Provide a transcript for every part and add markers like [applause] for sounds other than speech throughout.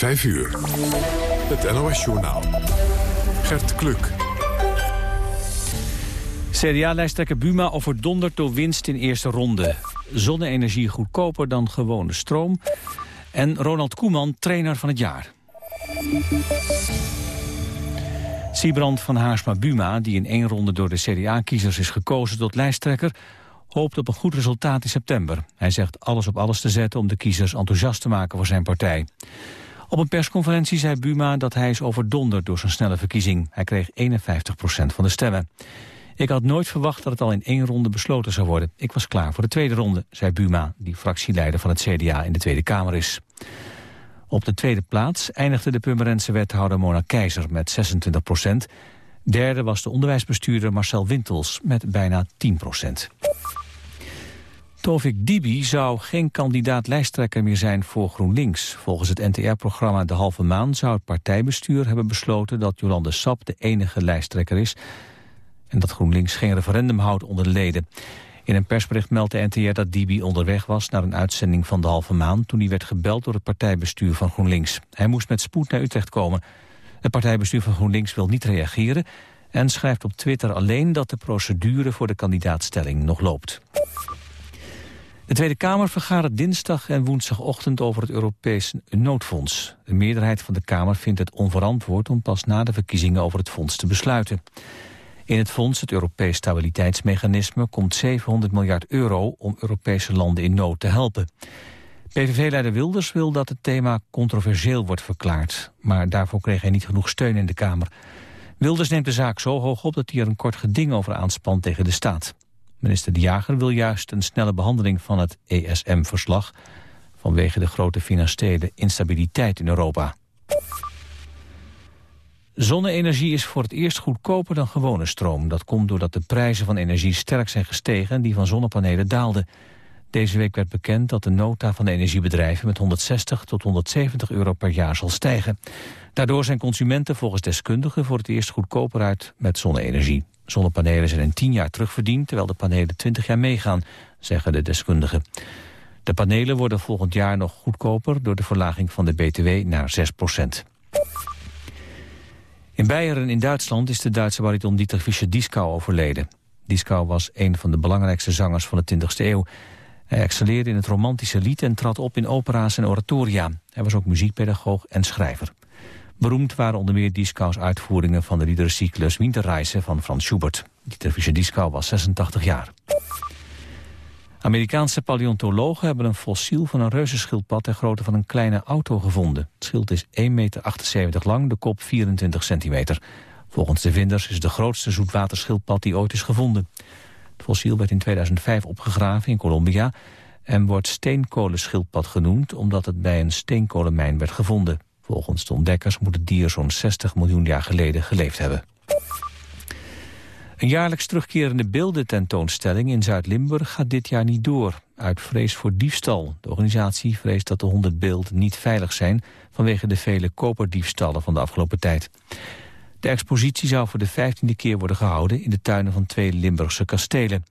5 uur. Het NOS-journaal. Gert Kluk. CDA-lijsttrekker Buma overdonderd door winst in eerste ronde. Zonne-energie goedkoper dan gewone stroom. En Ronald Koeman trainer van het jaar. Siebrand van Haarsma Buma, die in één ronde door de CDA-kiezers is gekozen tot lijsttrekker, hoopt op een goed resultaat in september. Hij zegt alles op alles te zetten om de kiezers enthousiast te maken voor zijn partij. Op een persconferentie zei Buma dat hij is overdonderd door zijn snelle verkiezing. Hij kreeg 51% van de stemmen. Ik had nooit verwacht dat het al in één ronde besloten zou worden. Ik was klaar voor de tweede ronde, zei Buma, die fractieleider van het CDA in de Tweede Kamer is. Op de tweede plaats eindigde de Purmerense wethouder Mona Keizer met 26 procent. Derde was de onderwijsbestuurder Marcel Wintels met bijna 10 procent. Tovik Dibi zou geen kandidaat lijsttrekker meer zijn voor GroenLinks. Volgens het NTR-programma De Halve Maan zou het partijbestuur hebben besloten dat Jolande Sap de enige lijsttrekker is en dat GroenLinks geen referendum houdt onder de leden. In een persbericht meldt de NTR dat Dibi onderweg was naar een uitzending van De Halve Maan toen hij werd gebeld door het partijbestuur van GroenLinks. Hij moest met spoed naar Utrecht komen. Het partijbestuur van GroenLinks wil niet reageren en schrijft op Twitter alleen dat de procedure voor de kandidaatstelling nog loopt. De Tweede Kamer vergadert dinsdag en woensdagochtend over het Europees noodfonds. De meerderheid van de Kamer vindt het onverantwoord om pas na de verkiezingen over het fonds te besluiten. In het fonds, het Europees Stabiliteitsmechanisme, komt 700 miljard euro om Europese landen in nood te helpen. PVV-leider Wilders wil dat het thema controversieel wordt verklaard, maar daarvoor kreeg hij niet genoeg steun in de Kamer. Wilders neemt de zaak zo hoog op dat hij er een kort geding over aanspant tegen de staat. Minister De Jager wil juist een snelle behandeling van het ESM-verslag... vanwege de grote financiële instabiliteit in Europa. Zonne-energie is voor het eerst goedkoper dan gewone stroom. Dat komt doordat de prijzen van energie sterk zijn gestegen... en die van zonnepanelen daalden. Deze week werd bekend dat de nota van de energiebedrijven... met 160 tot 170 euro per jaar zal stijgen. Daardoor zijn consumenten volgens deskundigen... voor het eerst goedkoper uit met zonne-energie. Zonnepanelen zijn in 10 jaar terugverdiend... terwijl de panelen 20 jaar meegaan, zeggen de deskundigen. De panelen worden volgend jaar nog goedkoper... door de verlaging van de BTW naar 6 procent. In Beieren in Duitsland is de Duitse bariton Dieter Fischer-Dieskau overleden. Dieskau was een van de belangrijkste zangers van de 20e eeuw. Hij excelleerde in het romantische lied en trad op in opera's en oratoria. Hij was ook muziekpedagoog en schrijver. Beroemd waren onder meer Dieskau's uitvoeringen van de liederencyclus Winterreise van Frans Schubert. Dieter Fischer-Dieskau was 86 jaar. Amerikaanse paleontologen hebben een fossiel van een reuzenschildpad ter grootte van een kleine auto gevonden. Het schild is 1,78 meter lang, de kop 24 centimeter. Volgens de vinders is de grootste zoetwaterschildpad die ooit is gevonden. Het fossiel werd in 2005 opgegraven in Colombia en wordt steenkolenschildpad genoemd omdat het bij een steenkolenmijn werd gevonden. Volgens de ontdekkers moet het dier zo'n 60 miljoen jaar geleden geleefd hebben. Een jaarlijks terugkerende beeldententoonstelling in Zuid-Limburg gaat dit jaar niet door. Uit vrees voor diefstal. De organisatie vreest dat de 100 beelden niet veilig zijn... vanwege de vele koperdiefstallen van de afgelopen tijd. De expositie zou voor de vijftiende keer worden gehouden... in de tuinen van twee Limburgse kastelen.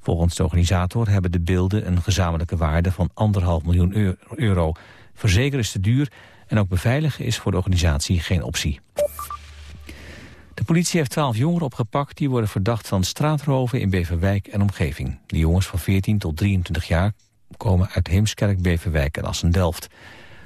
Volgens de organisator hebben de beelden een gezamenlijke waarde van anderhalf miljoen euro. Verzekeren is te duur en ook beveiligen is voor de organisatie geen optie. De politie heeft twaalf jongeren opgepakt die worden verdacht van straatroven in Beverwijk en omgeving. De jongens van 14 tot 23 jaar komen uit Heemskerk, Beverwijk en Assen-Delft.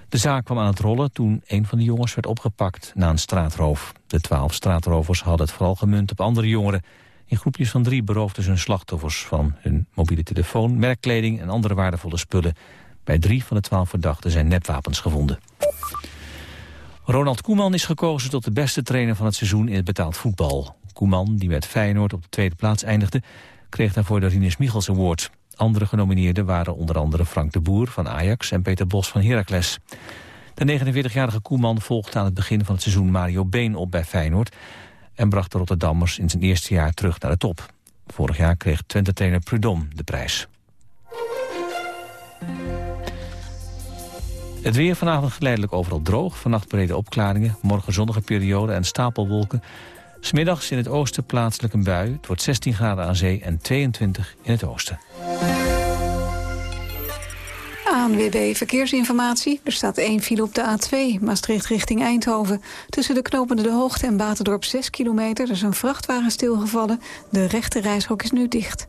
De zaak kwam aan het rollen toen een van de jongens werd opgepakt na een straatroof. De twaalf straatrovers hadden het vooral gemunt op andere jongeren. In groepjes van drie beroofden ze hun slachtoffers van hun mobiele telefoon, merkkleding en andere waardevolle spullen. Bij drie van de twaalf verdachten zijn nepwapens gevonden. Ronald Koeman is gekozen tot de beste trainer van het seizoen in het betaald voetbal. Koeman, die met Feyenoord op de tweede plaats eindigde, kreeg daarvoor de Rinus Michels Award. Andere genomineerden waren onder andere Frank de Boer van Ajax en Peter Bos van Heracles. De 49-jarige Koeman volgde aan het begin van het seizoen Mario Been op bij Feyenoord... en bracht de Rotterdammers in zijn eerste jaar terug naar de top. Vorig jaar kreeg Twente-trainer Prudom de prijs. Het weer vanavond geleidelijk overal droog. Vannacht brede opklaringen, morgen zonnige periode en stapelwolken. Smiddags in het oosten plaatselijk een bui. Het wordt 16 graden aan zee en 22 in het oosten. ANWB Verkeersinformatie. Er staat één file op de A2, Maastricht richting Eindhoven. Tussen de knopende De Hoogte en Baterdorp 6 kilometer. Er is een vrachtwagen stilgevallen. De rechte reishok is nu dicht.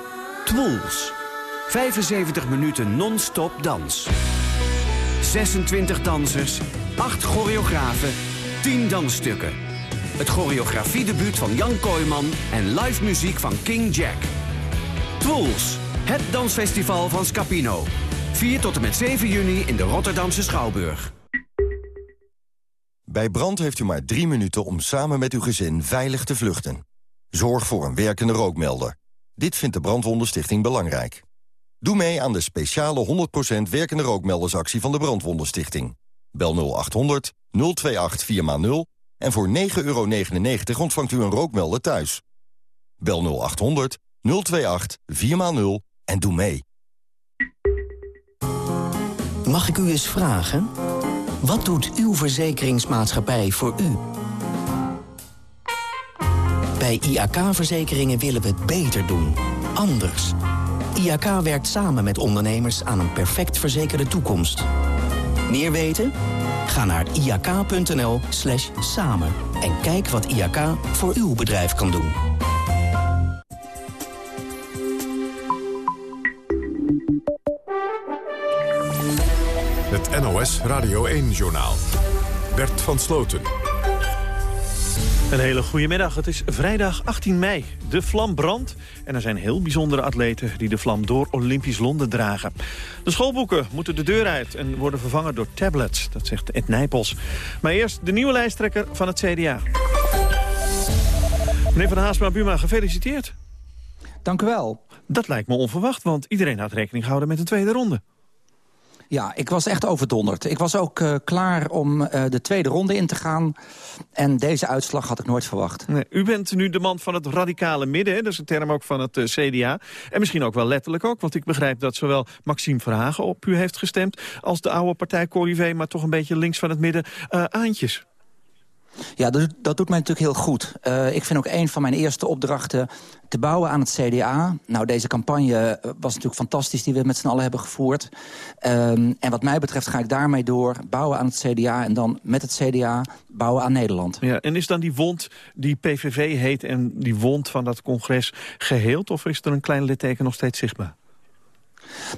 Twools. 75 minuten non-stop dans. 26 dansers, 8 choreografen, 10 dansstukken. Het choreografiedebuut van Jan Kooijman en live muziek van King Jack. Twools, het dansfestival van Scapino. 4 tot en met 7 juni in de Rotterdamse Schouwburg. Bij brand heeft u maar drie minuten om samen met uw gezin veilig te vluchten. Zorg voor een werkende rookmelder. Dit vindt de Brandwondenstichting belangrijk. Doe mee aan de speciale 100% werkende rookmeldersactie van de Brandwondenstichting. Bel 0800 028 4x0 en voor 9,99 euro ontvangt u een rookmelder thuis. Bel 0800 028 4x0 en doe mee. Mag ik u eens vragen? Wat doet uw verzekeringsmaatschappij voor u? Bij IAK-verzekeringen willen we het beter doen. Anders. IAK werkt samen met ondernemers aan een perfect verzekerde toekomst. Meer weten? Ga naar iak.nl slash samen en kijk wat IAK voor uw bedrijf kan doen. Het NOS Radio 1-journaal. Bert van Sloten. Een hele goede middag. Het is vrijdag 18 mei. De vlam brandt en er zijn heel bijzondere atleten... die de vlam door Olympisch Londen dragen. De schoolboeken moeten de deur uit en worden vervangen door tablets. Dat zegt Ed Nijpels. Maar eerst de nieuwe lijsttrekker van het CDA. Meneer Van Haasma-Buma, gefeliciteerd. Dank u wel. Dat lijkt me onverwacht, want iedereen had rekening gehouden met een tweede ronde. Ja, ik was echt overdonderd. Ik was ook uh, klaar om uh, de tweede ronde in te gaan. En deze uitslag had ik nooit verwacht. Nee, u bent nu de man van het radicale midden. Dat is een term ook van het uh, CDA. En misschien ook wel letterlijk ook. Want ik begrijp dat zowel Maxime Verhagen op u heeft gestemd... als de oude partij Corrivé, maar toch een beetje links van het midden, Aantjes. Ja, dat, dat, doet mij natuurlijk heel goed. Uh, ik vind ook een van mijn eerste opdrachten te bouwen aan het CDA. Nou, deze campagne was natuurlijk fantastisch die we met z'n allen hebben gevoerd. Um, en wat mij betreft ga ik daarmee door. Bouwen aan het CDA en dan met het CDA bouwen aan Nederland. Ja, en is dan die wond die PVV heet en die wond van dat congres geheeld? Of is er een klein litteken nog steeds zichtbaar?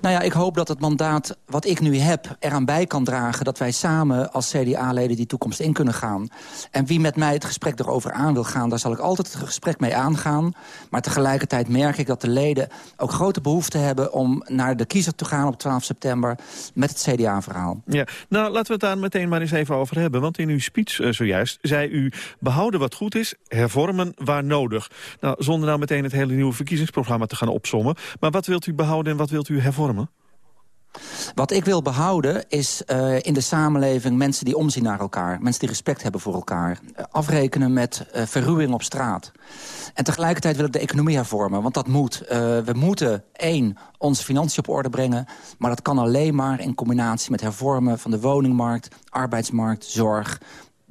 Nou ja, ik hoop dat het mandaat wat ik nu heb eraan bij kan dragen... dat wij samen als CDA-leden die toekomst in kunnen gaan. En wie met mij het gesprek erover aan wil gaan... daar zal ik altijd het gesprek mee aangaan. Maar tegelijkertijd merk ik dat de leden ook grote behoefte hebben... om naar de kiezer te gaan op 12 september met het CDA-verhaal. Ja, nou laten we het daar meteen maar eens even over hebben. Want in uw speech uh, zojuist zei u... behouden wat goed is, hervormen waar nodig. Nou, zonder nou meteen het hele nieuwe verkiezingsprogramma te gaan opsommen. Maar wat wilt u behouden en wat wilt u hervormen? Wat ik wil behouden is uh, in de samenleving mensen die omzien naar elkaar. Mensen die respect hebben voor elkaar. Uh, afrekenen met uh, verruwing op straat. En tegelijkertijd wil ik de economie hervormen. Want dat moet. we moeten, één, onze financiën op orde brengen. Maar dat kan alleen maar in combinatie met hervormen van de woningmarkt, arbeidsmarkt, zorg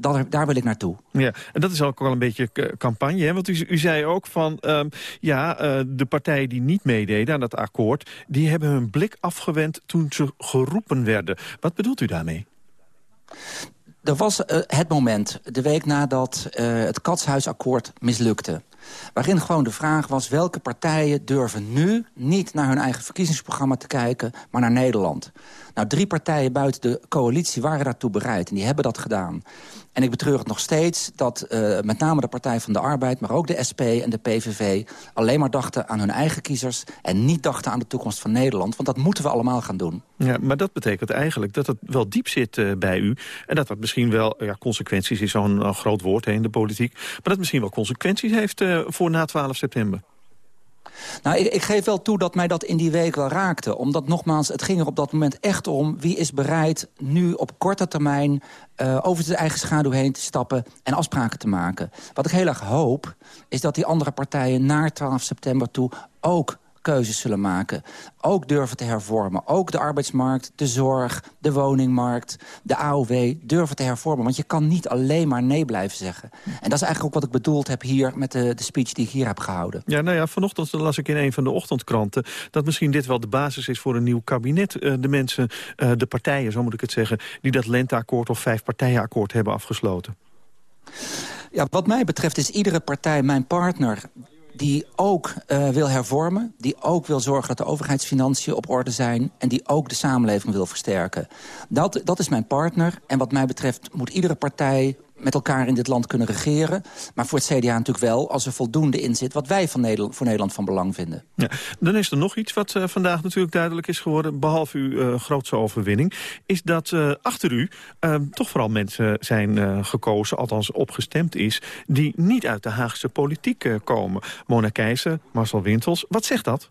dat, daar wil ik naartoe. Ja, en dat is ook wel een beetje campagne. Hè? Want u, u zei ook van, um, ja, uh, de partijen die niet meededen aan dat akkoord... die hebben hun blik afgewend toen ze geroepen werden. Wat bedoelt u daarmee? Er was uh, het moment, de week nadat uh, het Katshuisakkoord mislukte. Waarin gewoon de vraag was welke partijen durven nu niet naar hun eigen verkiezingsprogramma te kijken, maar naar Nederland. Nou, drie partijen buiten de coalitie waren daartoe bereid en die hebben dat gedaan. En ik betreur het nog steeds dat uh, met name de Partij van de Arbeid... maar ook de SP en de PVV alleen maar dachten aan hun eigen kiezers... en niet dachten aan de toekomst van Nederland. Want dat moeten we allemaal gaan doen. Ja, maar dat betekent eigenlijk dat het wel diep zit uh, bij u... en dat dat misschien wel, ja, consequenties is zo'n groot woord hè, in de politiek... maar dat misschien wel consequenties heeft voor na 12 september. Nou, ik, ik, geef wel toe dat mij dat in die week wel raakte. Omdat nogmaals, het ging er op dat moment echt om... wie is bereid nu op korte termijn uh, over zijn eigen schaduw heen te stappen... en afspraken te maken. Wat ik heel erg hoop, is dat die andere partijen... naar 12 september toe ook keuzes zullen maken. Ook durven te hervormen. Ook de arbeidsmarkt, de zorg, de woningmarkt, de AOW durven te hervormen. Want je kan niet alleen maar nee blijven zeggen. En dat is eigenlijk ook wat ik bedoeld heb hier met de, de speech die ik hier heb gehouden. Ja, nou ja, vanochtend las ik in een van de ochtendkranten... dat misschien dit wel de basis is voor een nieuw kabinet. Uh, de mensen, uh, de partijen, zo moet ik het zeggen... die dat lenteakkoord of vijf partijenakkoord hebben afgesloten. Ja, wat mij betreft is iedere partij mijn partner die ook uh, wil hervormen, die ook wil zorgen dat de overheidsfinanciën op orde zijn... en die ook de samenleving wil versterken. Dat, dat is mijn partner en wat mij betreft moet iedere partij met elkaar in dit land kunnen regeren. Maar voor het CDA natuurlijk wel, als er voldoende in zit... wat wij van Nederland, voor Nederland van belang vinden. Dan is er nog iets wat uh, vandaag natuurlijk duidelijk is geworden... behalve uw uh, grootste overwinning... is dat uh, achter u toch vooral mensen zijn gekozen, althans opgestemd is... die niet uit de Haagse politiek komen. Mona Keijzer, Marcel Wintels. Wat zegt dat?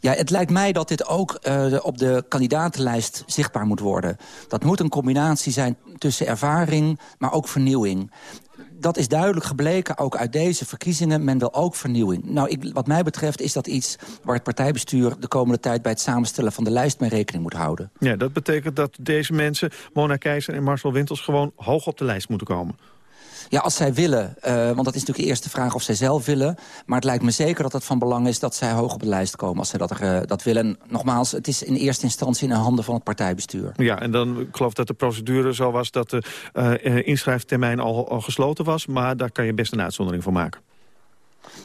Ja, het lijkt mij dat dit ook uh, op de kandidatenlijst zichtbaar moet worden. Dat moet een combinatie zijn tussen ervaring, maar ook vernieuwing dat is duidelijk gebleken, ook uit deze verkiezingen. Men wil ook vernieuwing. Nou, ik, wat mij betreft is dat iets waar het partijbestuur... de komende tijd bij het samenstellen van de lijst mee rekening moet houden. Ja, dat betekent dat deze mensen, Mona Keizer en Marcel Wintels... gewoon hoog op de lijst moeten komen. Ja, als zij willen, uh, want dat is natuurlijk de eerste vraag of zij zelf willen. Maar het lijkt me zeker dat het van belang is dat zij hoog op de lijst komen... als zij dat, uh, dat willen. En nogmaals, het is in eerste instantie in de handen van het partijbestuur. Ja, en dan ik geloof dat de procedure zo was dat de uh, inschrijftermijn al, al gesloten was. Maar daar kan je best een uitzondering voor maken.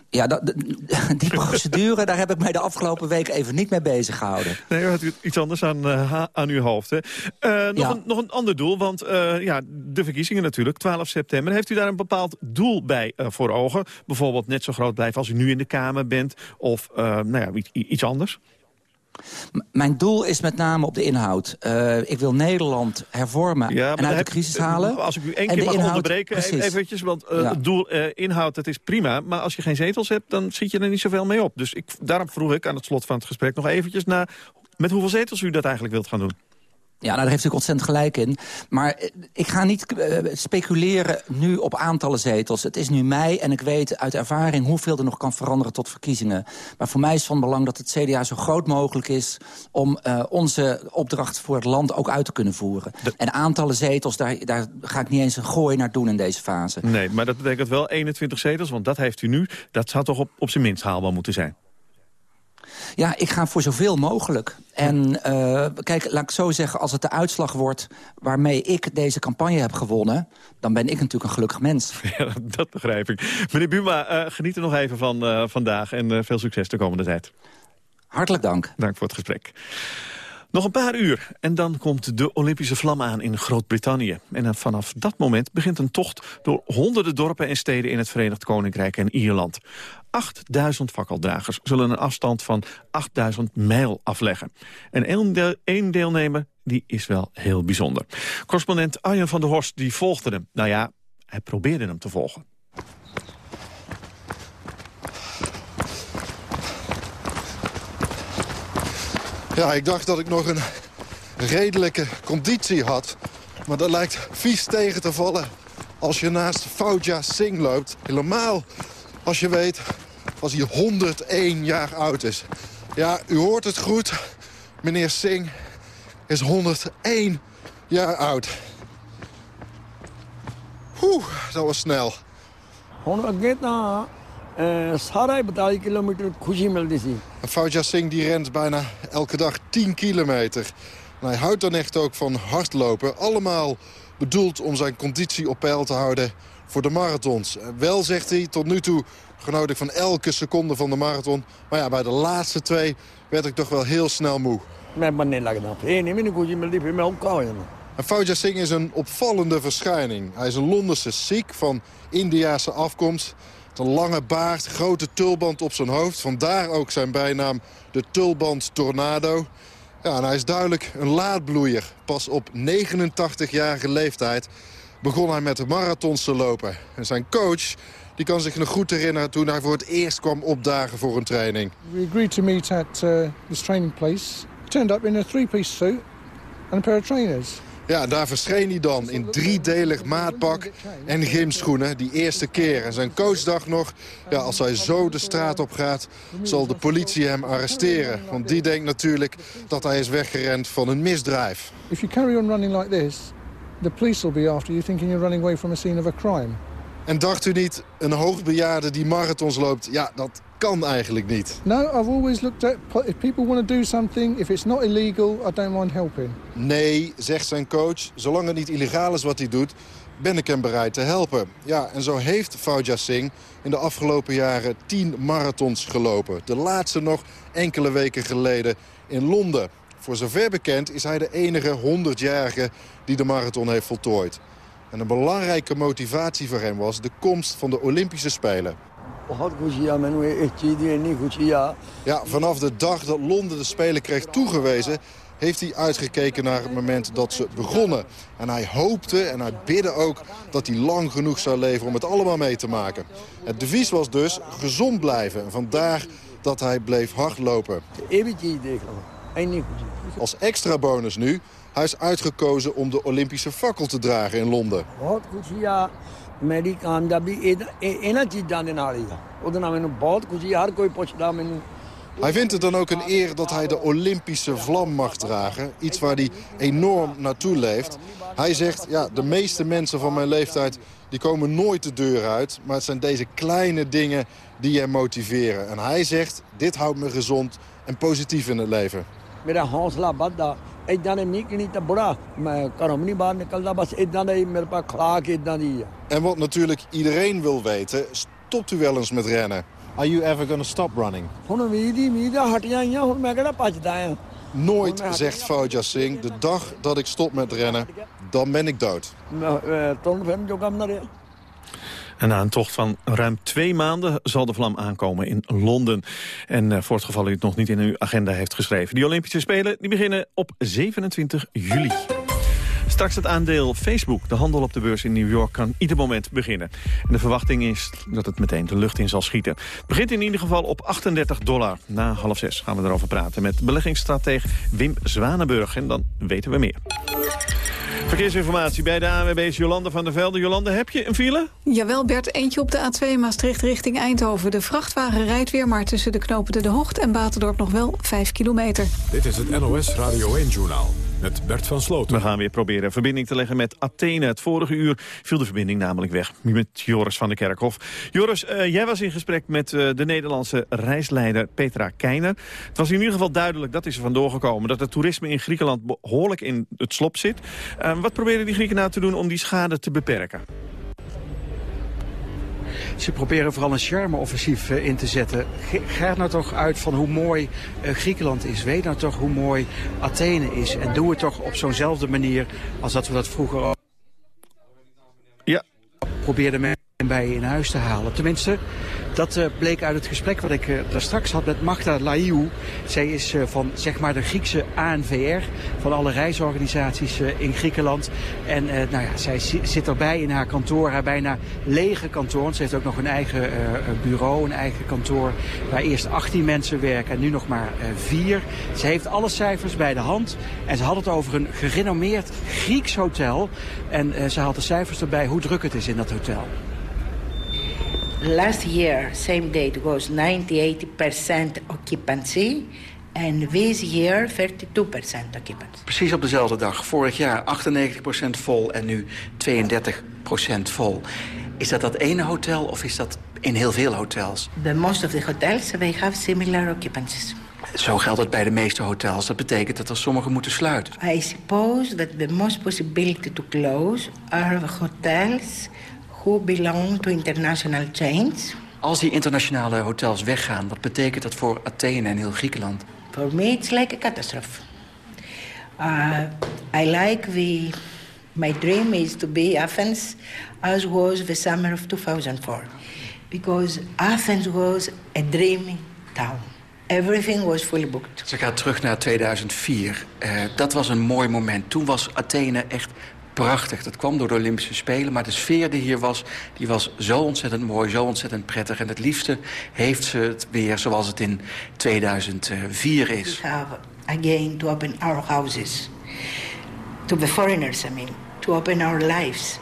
Ja, dat, [laughs] die procedure, daar heb ik mij de afgelopen weken even niet mee bezig gehouden. Nee, u had iets anders aan, uh, aan uw hoofd. Hè? Uh, nog, ja. een, nog een ander doel, want uh, ja, de verkiezingen natuurlijk, 12 september. Heeft u daar een bepaald doel bij voor ogen? Bijvoorbeeld net zo groot blijven als u nu in de Kamer bent of nou ja, iets, iets anders? Mijn doel is met name op de inhoud. Uh, ik wil Nederland hervormen ja, en uit de crisis halen. Als ik u één keer mag inhoud, onderbreken, precies. eventjes, want uh, ja. het doel uh, inhoud, dat is prima. Maar als je geen zetels hebt, dan zit je er niet zoveel mee op. Dus ik, daarom vroeg ik aan het slot van het gesprek nog eventjes naar... met hoeveel zetels u dat eigenlijk wilt gaan doen. Ja, nou, daar heeft u ontzettend gelijk in. Maar eh, ik ga niet uh, speculeren nu op aantallen zetels. Het is nu mei en ik weet uit ervaring hoeveel er nog kan veranderen tot verkiezingen. Maar voor mij is van belang dat het CDA zo groot mogelijk is... om uh, onze opdracht voor het land ook uit te kunnen voeren. De... En aantallen zetels, daar, daar ga ik niet eens een gooi naar doen in deze fase. Nee, maar dat betekent wel 21 zetels, want dat heeft u nu. Dat zou toch op, op zijn minst haalbaar moeten zijn? Ja, ik ga voor zoveel mogelijk. En uh, kijk, laat ik zo zeggen, als het de uitslag wordt... waarmee ik deze campagne heb gewonnen... dan ben ik natuurlijk een gelukkig mens. [laughs] Ja, dat begrijp ik. Meneer Buma, uh, geniet er nog even van uh, vandaag... en veel succes de komende tijd. Hartelijk dank. Dank voor het gesprek. Nog een paar uur en dan komt de Olympische vlam aan in Groot-Brittannië. En vanaf dat moment begint een tocht door honderden dorpen en steden in het Verenigd Koninkrijk en Ierland. 8000 fakkeldragers zullen een afstand van 8000 mijl afleggen. En één, deelnemer die is wel heel bijzonder. Correspondent Arjen van der Horst die volgde hem. Nou ja, hij probeerde hem te volgen. Ja, ik dacht dat ik nog een redelijke conditie had. Maar dat lijkt vies tegen te vallen als je naast Fauja Singh loopt. Helemaal als je weet als hij 101 jaar oud is. Ja, u hoort het goed. Meneer Singh is 101 jaar oud. Oeh, dat was snel. ਸਾਰਾ ਹੀ 42 kilometer Singh die rent bijna elke dag 10 kilometer. Hij houdt dan echt ook van hardlopen. Allemaal bedoeld om zijn conditie op peil te houden voor de marathons. Wel, zegt hij, tot nu toe genoten van elke seconde van de marathon. Maar ja, bij de laatste twee werd ik toch wel heel snel moe. Mijn man niet. En Singh is een opvallende verschijning. Hij is een Londense Sikh van Indiaanse afkomst. Een lange baard, grote tulband op zijn hoofd. Vandaar ook zijn bijnaam de tulband tornado. Ja, en hij is duidelijk een laadbloeier. Pas op 89-jarige leeftijd begon hij met de marathons te lopen. En zijn coach die kan zich nog goed herinneren toen hij voor het eerst kwam opdagen voor een training. We agreed to meet at uh, training place. Turned up in a three-piece suit and a pair of trainers. Ja, daar verscheen hij dan in driedelig maatpak en gymschoenen die eerste keer. En zijn coach dacht nog, ja, als hij zo de straat op gaat, zal de politie hem arresteren. Want die denkt natuurlijk dat hij is weggerend van een misdrijf. If you carry on running like this, the police will be after you thinking you're running away from a scene of a crime. En dacht u niet, een hoogbejaarde die marathons loopt, ja, dat kan eigenlijk niet. No, I've always looked at if people want to do something, if it's not illegal, I don't mind helping. Nee, zegt zijn coach, zolang het niet illegaal is wat hij doet, ben ik hem bereid te helpen. Ja, en zo heeft Fauja Singh in de afgelopen jaren tien marathons gelopen. De laatste nog enkele weken geleden in Londen. Voor zover bekend is hij de enige 100-jarige die de marathon heeft voltooid. En een belangrijke motivatie voor hem was de komst van de Olympische Spelen. Ja, vanaf de dag dat Londen de Spelen kreeg toegewezen... heeft hij uitgekeken naar het moment dat ze begonnen. En hij hoopte en hij bidde ook dat hij lang genoeg zou leven om het allemaal mee te maken. Het devies was dus gezond blijven. En vandaar dat hij bleef hardlopen. Als extra bonus nu hij is uitgekozen om de Olympische fakkel te dragen in Londen. Hij vindt het dan ook een eer dat hij de Olympische vlam mag dragen. Iets waar hij enorm naartoe leeft. Hij zegt, ja, de meeste mensen van mijn leeftijd die komen nooit de deur uit. Maar het zijn deze kleine dingen die je motiveren. En hij zegt, dit houdt me gezond en positief in het leven. Met een ਇਦਾਂ ਨੇ ਮੀਂਹ ਕਿਣੀ ਤਾਂ ਬੁੜਾ ਮੈਂ ਘਰੋਂ ਨਹੀਂ ਬਾਹਰ ਨਿਕਲਦਾ ਬਸ ਇਦਾਂ ਦਾ ਹੀ ਮੇਰੇ ਪਾਸ ਖਲਾਕ ਇਦਾਂ ਦੀ ਆ En wat natuurlijk iedereen wil weten, stopt u wel eens met rennen? Are you ever going to stop running? ਹੁਣ ਉਮੀਦ ਹੀ ਉਮੀਦ ਆ ਹਟ ਜਾਈਆਂ ਹੁਣ ਮੈਂ ਕਿਹੜਾ ਭੱਜਦਾ ਆ Nooit, zegt Fauja Singh, de dag dat ik stop met rennen, dan ben ik dood. toen heb ik na een tocht van ruim twee maanden zal de vlam aankomen in Londen. En uh, voor het geval u het nog niet in uw agenda heeft geschreven. Die Olympische Spelen die beginnen op 27 juli. Straks het aandeel Facebook. De handel op de beurs in New York kan ieder moment beginnen. En de verwachting is dat het meteen de lucht in zal schieten. Begint in ieder geval op 38 dollar. Na half zes gaan we erover praten met beleggingsstratege Wim Zwanenburg. En dan weten we meer. Verkeersinformatie bij de ANWB's Jolande van der Velde. Jolande, heb je een file? Jawel, Bert. Eentje op de A2 Maastricht richting Eindhoven. De vrachtwagen rijdt weer, maar tussen de knopen De Hoogte en Batendorp nog wel 5 kilometer. Dit is het NOS Radio 1-journaal met Bert van Sloten. We gaan weer proberen verbinding te leggen met Athene. Het vorige uur viel de verbinding namelijk weg met Joris van der Kerkhof. Joris, uh, jij was in gesprek met uh, de Nederlandse reisleider Petra Keiner. Het was in ieder geval duidelijk, dat is er vandoor gekomen... dat het toerisme in Griekenland behoorlijk in het slop zit. Uh, wat proberen die Grieken nou te doen om die schade te beperken? Ze proberen vooral een charme-offensief uh, in te zetten. Ga nou toch uit van hoe mooi uh, Griekenland is. Weet nou toch hoe mooi Athene is. En doe het toch op zo'nzelfde manier als dat we dat vroeger... Ja. Probeerden mensen bij in huis te halen. Tenminste, dat uh, bleek uit het gesprek wat ik uh, daar straks had met Magda Laiou. Zij is uh, van zeg maar de Griekse ANVR, van alle reisorganisaties in Griekenland. En nou ja, zij zit erbij in haar kantoor, haar bijna lege kantoor. Ze heeft ook nog een eigen bureau, een eigen kantoor, waar eerst 18 mensen werken en nu nog maar vier. Ze heeft alle cijfers bij de hand en ze had het over een gerenommeerd Grieks hotel. En ze had de cijfers erbij hoe druk het is in dat hotel. Last year, same date, was 98% occupancy. En this year 32% occupancy. Precies op dezelfde dag. Vorig jaar 98% vol en nu 32% vol. Is dat dat ene hotel of is dat in heel veel hotels? The most of the hotels, they have similar occupancies. Zo geldt het bij de meeste hotels. Dat betekent dat er sommigen moeten sluiten. I suppose that the most possibility to close are hotels who belong to international chains. Als die internationale hotels weggaan, wat betekent dat voor Athene en heel Griekenland? For me it's like a catastrophe. Uh, I like the... My dream is to be Athens as was the summer of 2004. Because Athens was a dreamy town. Everything was fully booked. Ze gaat terug naar 2004. Uh, dat was een mooi moment. Toen was Athene echt prachtig. Dat kwam door de Olympische Spelen, maar de sfeer die hier was... die was zo ontzettend mooi, zo ontzettend prettig. En het liefste heeft ze het weer zoals het in 2004 is. We have again to open our houses to the foreigners, I mean, to open our lives.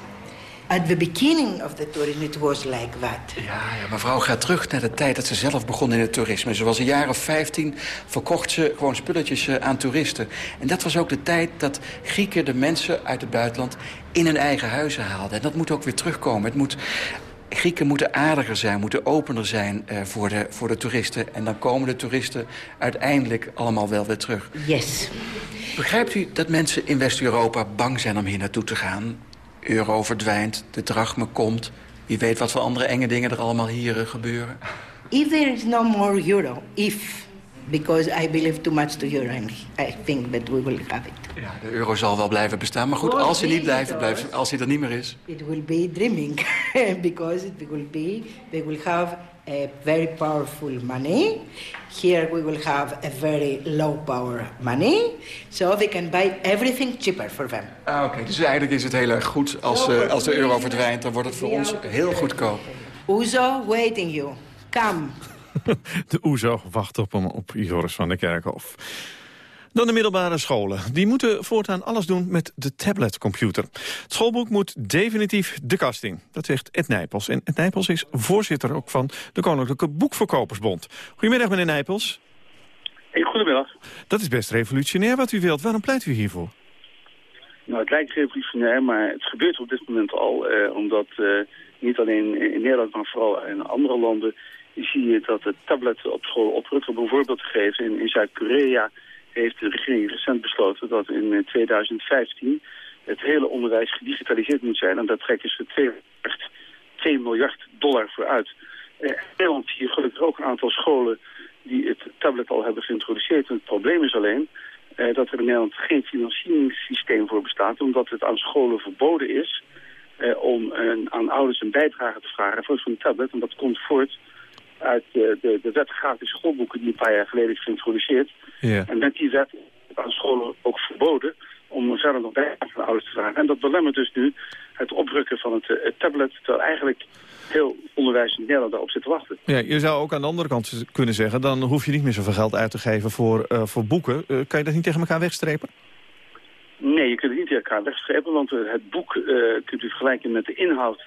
At the beginning of the tourism it was like that. Ja, ja, mevrouw gaat terug naar de tijd dat ze zelf begon in het toerisme. Ze was een jaar of 15, verkocht ze gewoon spulletjes eh, aan toeristen. En dat was ook de tijd dat Grieken de mensen uit het buitenland in hun eigen huizen haalden. En dat moet ook weer terugkomen. Het moet Grieken moeten aardiger zijn, moeten opener zijn uh, voor, de, voor de toeristen. En dan komen de toeristen uiteindelijk allemaal wel weer terug. Yes. Begrijpt u dat mensen in West-Europa bang zijn om hier naartoe te gaan? Euro verdwijnt, de drachme komt. Wie weet wat voor andere enge dingen er allemaal hier uh, gebeuren. If there is no more euro, if because I believe too much to euro and I think that we will have it. Ja, de euro zal wel blijven bestaan. Maar goed, als hij niet blijft, blijft als hij er niet meer is. It will be dreaming [laughs] because it will be, they will have a very powerful money. Here we will have a very low power money. So they can buy everything cheaper for them. Ah, Oké, okay. dus eigenlijk is het heel erg goed als, uh, als de euro verdwijnt. Dan wordt het voor ons heel goedkoop. Uzo waiting you. Come. [laughs] De OESO wacht op hem op Joris van der Kerkhof. Dan de middelbare scholen. Die moeten voortaan alles doen met de tabletcomputer. Het schoolboek moet definitief de kast in. Dat zegt Ed Nijpels. En Ed Nijpels is voorzitter ook van de Koninklijke Boekverkopersbond. Goedemiddag, meneer Nijpels. Hey, goedemiddag. Dat is best revolutionair wat u wilt. Waarom pleit u hiervoor? Nou, het lijkt revolutionair, maar het gebeurt op dit moment al. Eh, omdat eh, niet alleen in Nederland, maar vooral in andere landen... zie je dat het tablet op school oprukken. Om een voorbeeld te geven, in, in Zuid-Korea heeft de regering recent besloten dat in 2015 het hele onderwijs gedigitaliseerd moet zijn. En daar trekken ze 2 miljard, 2 miljard dollar voor uit. Eh, Nederland je gelukkig ook een aantal scholen die het tablet al hebben geïntroduceerd. En het probleem is alleen eh, dat er in Nederland geen financieringssysteem voor bestaat, omdat het aan scholen verboden is eh, om aan ouders een bijdrage te vragen voor zo'n tablet. En dat komt voort uit de, de, de wet gratis schoolboeken die een paar jaar geleden is geïntroduceerd. Ja. En met die wet aan scholen ook verboden om zelf nog bij van ouders te vragen. En dat belemmert dus nu het oprukken van het, het tablet, terwijl eigenlijk heel onderwijs in Nederland daarop zit te wachten. Ja, je zou ook aan de andere kant kunnen zeggen... dan hoef je niet meer zoveel geld uit te geven voor, uh, voor boeken. Uh, kan je dat niet tegen elkaar wegstrepen? Nee, je kunt het niet tegen elkaar wegstrepen... want uh, het boek kunt u vergelijken met de inhoud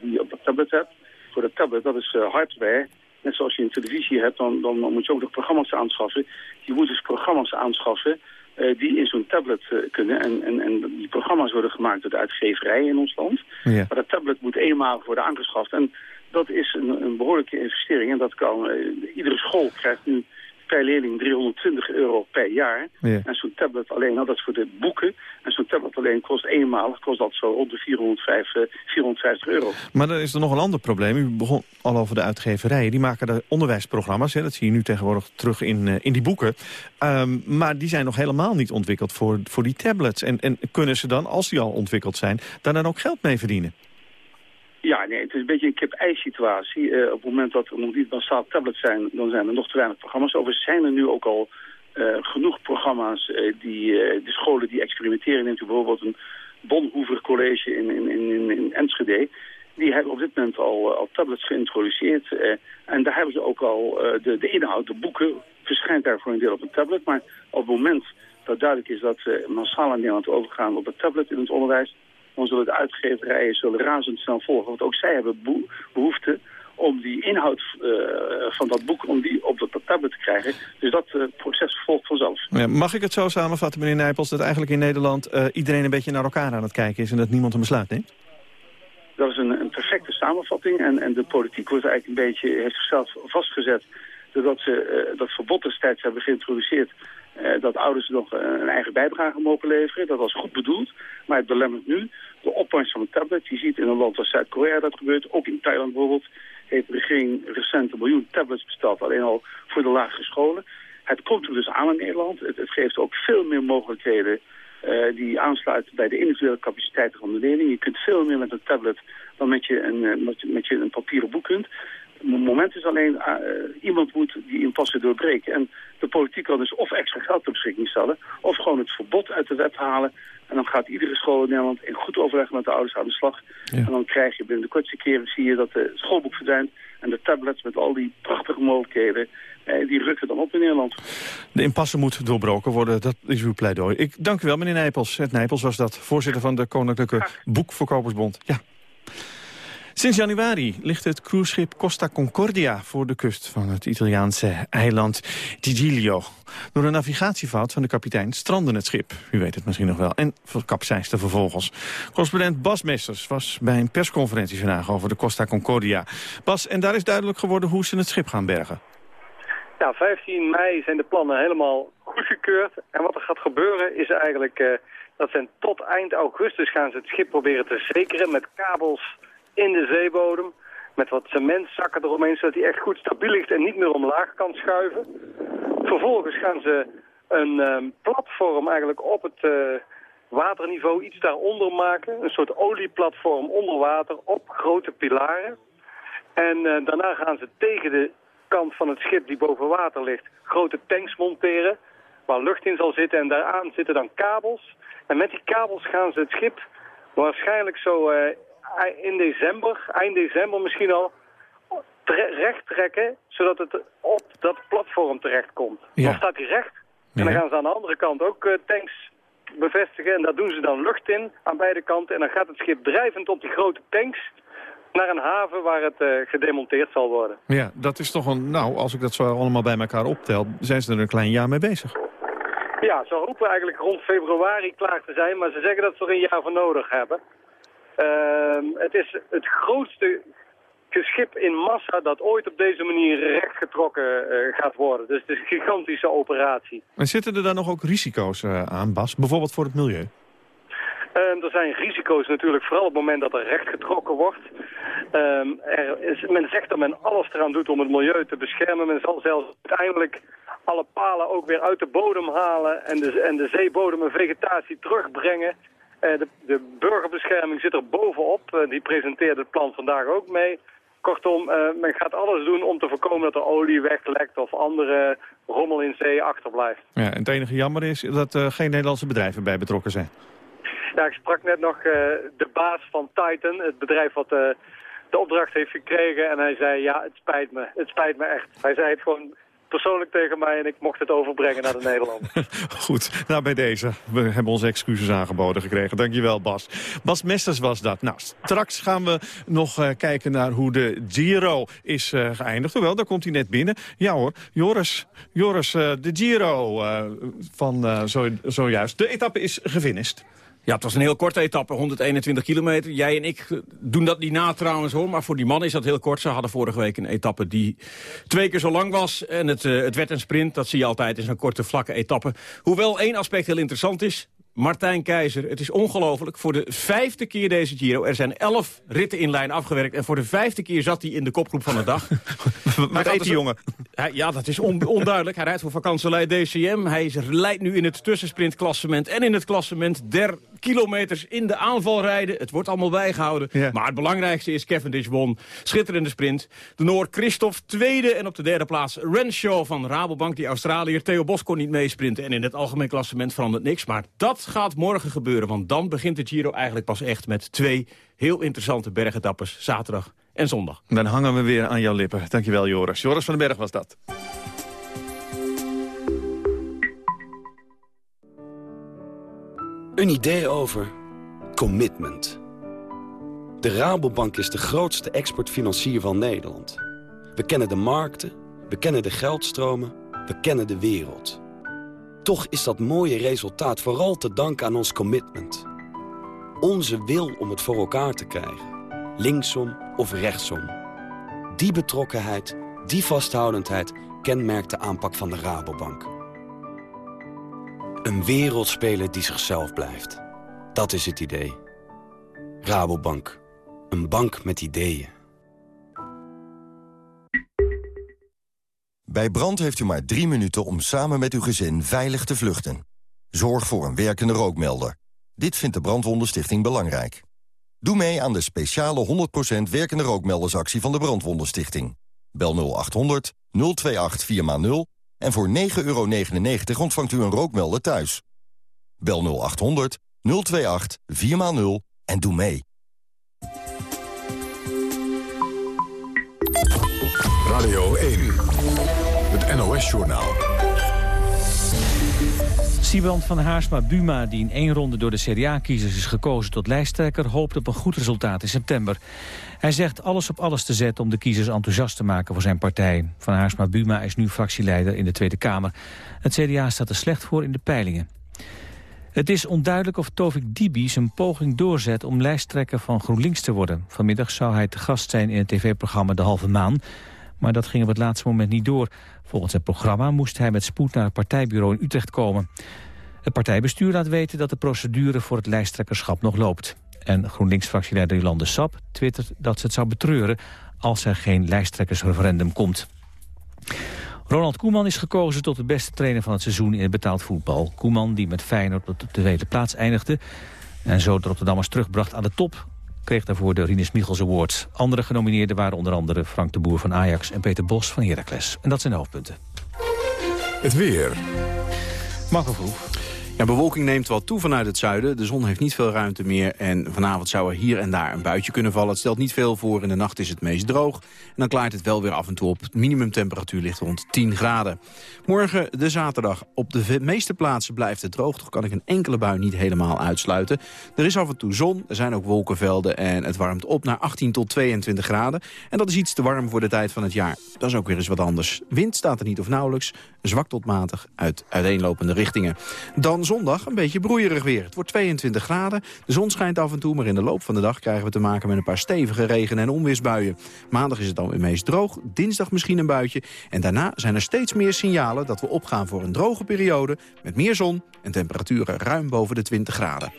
die je op het tablet hebt. Voor het tablet, dat is hardware net zoals je een televisie hebt, dan, dan, moet je ook nog programma's aanschaffen. Je moet dus programma's aanschaffen uh, die in zo'n tablet uh, kunnen. En, en, en die programma's worden gemaakt door de uitgeverijen in ons land. Ja. Maar dat tablet moet eenmalig worden aangeschaft. En dat is een, een behoorlijke investering. En dat kan, uh, iedere school krijgt nu per leerling 320 euro per jaar. Ja. En zo'n tablet alleen, nou dat is voor de boeken. En zo'n tablet alleen kost eenmalig, kost dat zo rond de 405, 450 eh, euro. Maar dan is er nog een ander probleem. U begon al over de uitgeverijen. Die maken de onderwijsprogramma's. Hè, dat zie je nu tegenwoordig terug in, uh, in die boeken. Um, maar die zijn nog helemaal niet ontwikkeld voor, voor die tablets. En, en kunnen ze dan, als die al ontwikkeld zijn, daar dan ook geld mee verdienen? Ja, nee, het is een beetje een kip-ei situatie. Uh, op het moment dat er nog niet massaal tablets zijn, dan zijn er nog te weinig programma's. Overigens zijn er nu ook al uh, genoeg programma's uh, die de scholen die experimenteren. Neemt u bijvoorbeeld een Bonhoever College in, in, in, in Enschede. Die hebben op dit moment al, al tablets geïntroduceerd. en daar hebben ze ook al de, de inhoud, de boeken, verschijnt daar voor een deel op een tablet. Maar op het moment dat duidelijk is dat we massaal in Nederland overgaan op het tablet in het onderwijs zullen de uitgeverijen zullen razendsnel volgen. Want ook zij hebben behoefte om die inhoud uh, van dat boek om die op dat tablet te krijgen. Dus dat uh, proces volgt vanzelf. Ja, mag ik het zo samenvatten, meneer Nijpels, dat eigenlijk in Nederland uh, iedereen een beetje naar elkaar aan het kijken is en dat niemand een besluit neemt? Dat is een, een perfecte samenvatting en, en de politiek wordt eigenlijk een beetje, heeft zichzelf vastgezet doordat ze dat verbod destijds hebben geïntroduceerd dat ouders nog een eigen bijdrage mogen leveren. Dat was goed bedoeld, maar het belemmert nu de opkomst van een tablet. Je ziet in een land als Zuid-Korea dat gebeurt, ook in Thailand bijvoorbeeld... heeft de regering recent een miljoen tablets besteld, alleen al voor de lagere scholen. Het komt er dus aan in Nederland. Het, geeft ook veel meer mogelijkheden uh, die aansluiten bij de individuele capaciteiten van de leerling. Je kunt veel meer met een tablet dan met je een, met, met je een papieren boek kunt. Het moment is alleen, uh, iemand moet die impasse doorbreken. En de politiek kan dus of extra geld ter beschikking stellen... of gewoon het verbod uit de wet halen. En dan gaat iedere school in Nederland in goed overleg met de ouders aan de slag. En dan krijg je binnen de kortste keren zie je dat het schoolboek verdwijnt... en de tablets met al die prachtige mogelijkheden... Eh, die rukken dan op in Nederland. De impasse moet doorbroken worden, dat is uw pleidooi. Ik dank u wel, meneer Nijpels. Het Nijpels was dat, voorzitter van de Koninklijke Boekverkopersbond. Ja. Sinds januari ligt het cruiseschip Costa Concordia voor de kust van het Italiaanse eiland Giglio. Door een navigatiefout van de kapitein strandde het schip, u weet het misschien nog wel, en verkapseiste vervolgens. Correspondent Bas Mesters was bij een persconferentie vandaag over de Costa Concordia. Bas, en daar is duidelijk geworden hoe ze het schip gaan bergen. Ja, 15 mei zijn de plannen helemaal goedgekeurd. En wat er gaat gebeuren is eigenlijk uh, dat ze tot eind augustus gaan ze het schip proberen te zekeren met kabels in de zeebodem. Met wat cementzakken eromheen, zodat hij echt goed stabiel ligt en niet meer omlaag kan schuiven. Vervolgens gaan ze een um, platform eigenlijk op het uh, waterniveau iets daaronder maken. Een soort olieplatform onder water op grote pilaren. En uh, daarna gaan ze tegen de kant van het schip die boven water ligt grote tanks monteren. Waar lucht in zal zitten en daaraan zitten dan kabels. En met die kabels gaan ze het schip waarschijnlijk zo uh, in december, eind december misschien al, recht trekken, zodat het op dat platform terechtkomt. Ja. Dan staat hij recht. En dan gaan ze aan de andere kant ook uh, tanks bevestigen. En daar doen ze dan lucht in aan beide kanten. En dan gaat het schip drijvend op die grote tanks naar een haven waar het uh, gedemonteerd zal worden. Ja, dat is toch een... Nou, als ik dat zo allemaal bij elkaar optel, zijn ze er een klein jaar mee bezig. Ja, ze hopen eigenlijk rond februari klaar te zijn, maar ze zeggen dat ze er een jaar voor nodig hebben. Uh, het is het grootste schip in massa dat ooit op deze manier rechtgetrokken uh, gaat worden. Dus het is een gigantische operatie. En zitten er dan nog ook risico's uh, aan, Bas? Bijvoorbeeld voor het milieu? Um, er zijn risico's natuurlijk, vooral op het moment dat er recht getrokken wordt. Um, er is, men zegt dat men alles eraan doet om het milieu te beschermen. Men zal zelfs uiteindelijk alle palen ook weer uit de bodem halen en de, en de zeebodem en vegetatie terugbrengen. Uh, de, de, burgerbescherming zit er bovenop. Uh, die presenteert het plan vandaag ook mee. Kortom, uh, men gaat alles doen om te voorkomen dat er olie weglekt of andere rommel in zee achterblijft. Ja, en het enige jammer is dat er geen Nederlandse bedrijven bij betrokken zijn. Ja, ik sprak net nog de baas van Titan, het bedrijf wat de opdracht heeft gekregen. En hij zei, ja, het spijt me. Het spijt me echt. Hij zei het gewoon persoonlijk tegen mij en ik mocht het overbrengen naar de Nederlanders. [laughs] Goed, nou bij deze. We hebben onze excuses aangeboden gekregen. Dankjewel Bas. Bas Mesters was dat. Nou, straks gaan we nog uh, kijken naar hoe de Giro is uh, geëindigd. Hoewel, daar komt hij net binnen. Ja hoor, Joris, Joris uh, de Giro van zo, zojuist. De etappe is gefinished. Ja, het was een heel korte etappe, 121 kilometer. Jij en ik doen dat niet na trouwens hoor, maar voor die man is dat heel kort. Ze hadden vorige week een etappe die twee keer zo lang was. En het, uh, het werd een sprint, dat zie je altijd in zo'n korte vlakke etappe. Hoewel één aspect heel interessant is. Martijn Keizer. Het is ongelooflijk. Voor de vijfde keer deze Giro. Er zijn elf ritten in lijn afgewerkt. En voor de vijfde keer zat hij in de kopgroep van de dag. [laughs] Wat eet die jongen? Hij, ja, dat is on, [laughs] onduidelijk. Hij rijdt voor vakantselei DCM. Hij leidt nu in het tussensprintklassement en in het klassement der kilometers in de aanval rijden. Het wordt allemaal bijgehouden. Ja. Maar het belangrijkste is Cavendish won. Schitterende sprint. De Noor Christophe tweede en op de derde plaats Renshaw van Rabobank. Die Australiër Theo Bos kon niet meesprinten. En in het algemeen klassement verandert niks. Maar dat gaat morgen gebeuren. Want dan begint de Giro eigenlijk pas echt met twee heel interessante bergetappes. Zaterdag en zondag. Dan hangen we weer aan jouw lippen. Dankjewel Joris. Joris van den Berg was dat. Een idee over commitment. De Rabobank is de grootste exportfinancier van Nederland. We kennen de markten, we kennen de geldstromen, we kennen de wereld. Toch is dat mooie resultaat vooral te danken aan ons commitment. Onze wil om het voor elkaar te krijgen. Linksom of rechtsom. Die betrokkenheid, die vasthoudendheid kenmerkt de aanpak van de Rabobank. Een wereldspeler die zichzelf blijft. Dat is het idee. Rabobank. Een bank met ideeën. Bij brand heeft u maar drie minuten om samen met uw gezin veilig te vluchten. Zorg voor een werkende rookmelder. Dit vindt de Brandwondenstichting belangrijk. Doe mee aan de speciale 100% werkende rookmeldersactie van de Brandwondenstichting. Bel 0800 028 4x0 en voor 9,99 euro ontvangt u een rookmelder thuis. Bel 0800 028 4x0 en doe mee. Radio 1, het NOS-journaal. Siebrand van Haarsma-Buma, die in één ronde door de CDA-kiezers is gekozen tot lijsttrekker, hoopt op een goed resultaat in september. Hij zegt alles op alles te zetten om de kiezers enthousiast te maken voor zijn partij. Van Haarsma-Buma is nu fractieleider in de Tweede Kamer. Het CDA staat er slecht voor in de peilingen. Het is onduidelijk of Tovik Dibi zijn poging doorzet om lijsttrekker van GroenLinks te worden. Vanmiddag zou hij te gast zijn in het tv-programma De Halve Maan. Maar dat ging op het laatste moment niet door. Volgens het programma moest hij met spoed naar het partijbureau in Utrecht komen. Het partijbestuur laat weten dat de procedure voor het lijsttrekkerschap nog loopt. En GroenLinks-fractieleider Jolande Sap twittert dat ze het zou betreuren als er geen lijsttrekkersreferendum komt. Ronald Koeman is gekozen tot de beste trainer van het seizoen in het betaald voetbal. Koeman, die met Feyenoord op de tweede plaats eindigde... en zo de Rotterdammers terugbracht aan de top... kreeg daarvoor de Rinus Michels Award. Andere genomineerden waren onder andere Frank de Boer van Ajax... en Peter Bos van Heracles. En dat zijn de hoofdpunten. Het weer. Marco Vroeg. Ja, bewolking neemt wat toe vanuit het zuiden. De zon heeft niet veel ruimte meer en vanavond zou er hier en daar een buitje kunnen vallen. Het stelt niet veel voor, in de nacht is het meest droog. En dan klaart het wel weer af en toe op. Minimumtemperatuur ligt rond 10 graden. Morgen, de zaterdag, op de meeste plaatsen blijft het droog. Toch kan ik een enkele bui niet helemaal uitsluiten. Er is af en toe zon, er zijn ook wolkenvelden en het warmt op naar 18 tot 22 graden. En dat is iets te warm voor de tijd van het jaar. Dat is ook weer eens wat anders. Wind staat er niet of nauwelijks, zwak tot matig uit uiteenlopende richtingen. Dan zondag een beetje broeierig weer. Het wordt 22 graden, de zon schijnt af en toe... maar in de loop van de dag krijgen we te maken met een paar stevige regen- en onweersbuien. Maandag is het dan weer meest droog, dinsdag misschien een buitje... en daarna zijn er steeds meer signalen dat we opgaan voor een droge periode... met meer zon en temperaturen ruim boven de 20 graden.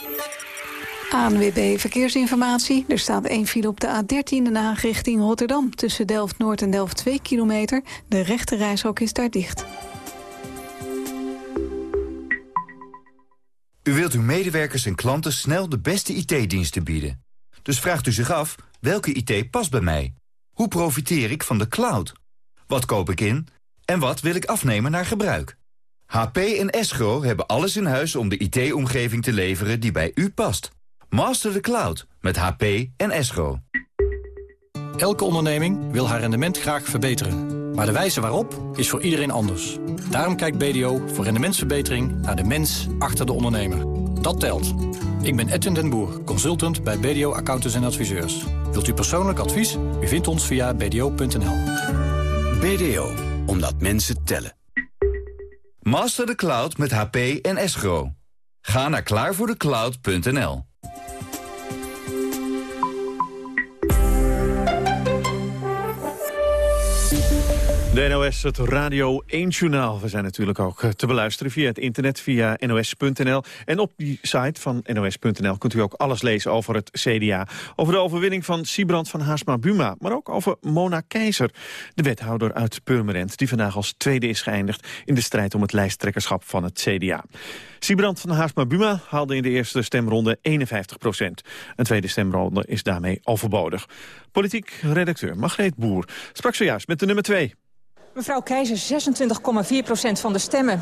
ANWB Verkeersinformatie. Er staat één file op de A13 Den Haag richting Rotterdam. Tussen Delft-Noord en Delft 2 kilometer. De rechte reishok is daar dicht. U wilt uw medewerkers en klanten snel de beste IT-diensten bieden. Dus vraagt u zich af, welke IT past bij mij? Hoe profiteer ik van de cloud? Wat koop ik in? En wat wil ik afnemen naar gebruik? HP en Escro hebben alles in huis om de IT-omgeving te leveren die bij u past. Master the cloud met HP en Escro. Elke onderneming wil haar rendement graag verbeteren. Maar de wijze waarop is voor iedereen anders. Daarom kijkt BDO voor rendementsverbetering naar de mens achter de ondernemer. Dat telt. Ik ben Edwin den Boer, consultant bij BDO Accountants en Adviseurs. Wilt u persoonlijk advies? U vindt ons via bdo.nl. BDO, omdat mensen tellen. Master the cloud met HP en Escro. Ga naar klaarvoordecloud.nl. De NOS, het Radio 1-journaal. We zijn natuurlijk ook eh, te beluisteren via het internet, via nos.nl. En op die site van nos.nl kunt u ook alles lezen over het CDA. Over de overwinning van Sibrand van Haasma-Buma. Maar ook over Mona Keizer, de wethouder uit Purmerend... die vandaag als tweede is geëindigd in de strijd om het lijsttrekkerschap van het CDA. Sibrand van Haasma-Buma haalde in de eerste stemronde 51 procent. Een tweede stemronde is daarmee overbodig. Politiek redacteur Margreet Boer sprak zojuist met de nummer 2. Mevrouw Keizer, 26,4 procent van de stemmen.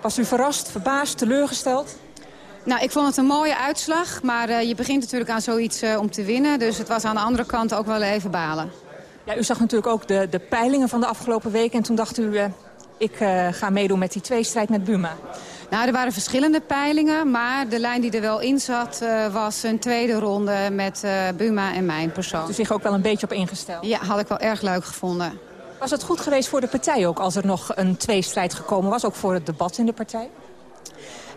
Was u verrast, verbaasd, teleurgesteld? Nou, ik vond het een mooie uitslag, maar uh, je begint natuurlijk aan zoiets uh, om te winnen. Dus het was aan de andere kant ook wel even balen. Ja, u zag natuurlijk ook de, de peilingen van de afgelopen week en toen dacht u... Uh, ik ga meedoen met die tweestrijd met Buma. Nou, er waren verschillende peilingen, maar de lijn die er wel in zat... was een tweede ronde met Buma en mijn persoon. U zich ook wel een beetje op ingesteld? Ja, had ik wel erg leuk gevonden. Was het goed geweest voor de partij ook als er nog een tweestrijd gekomen was? Ook voor het debat in de partij?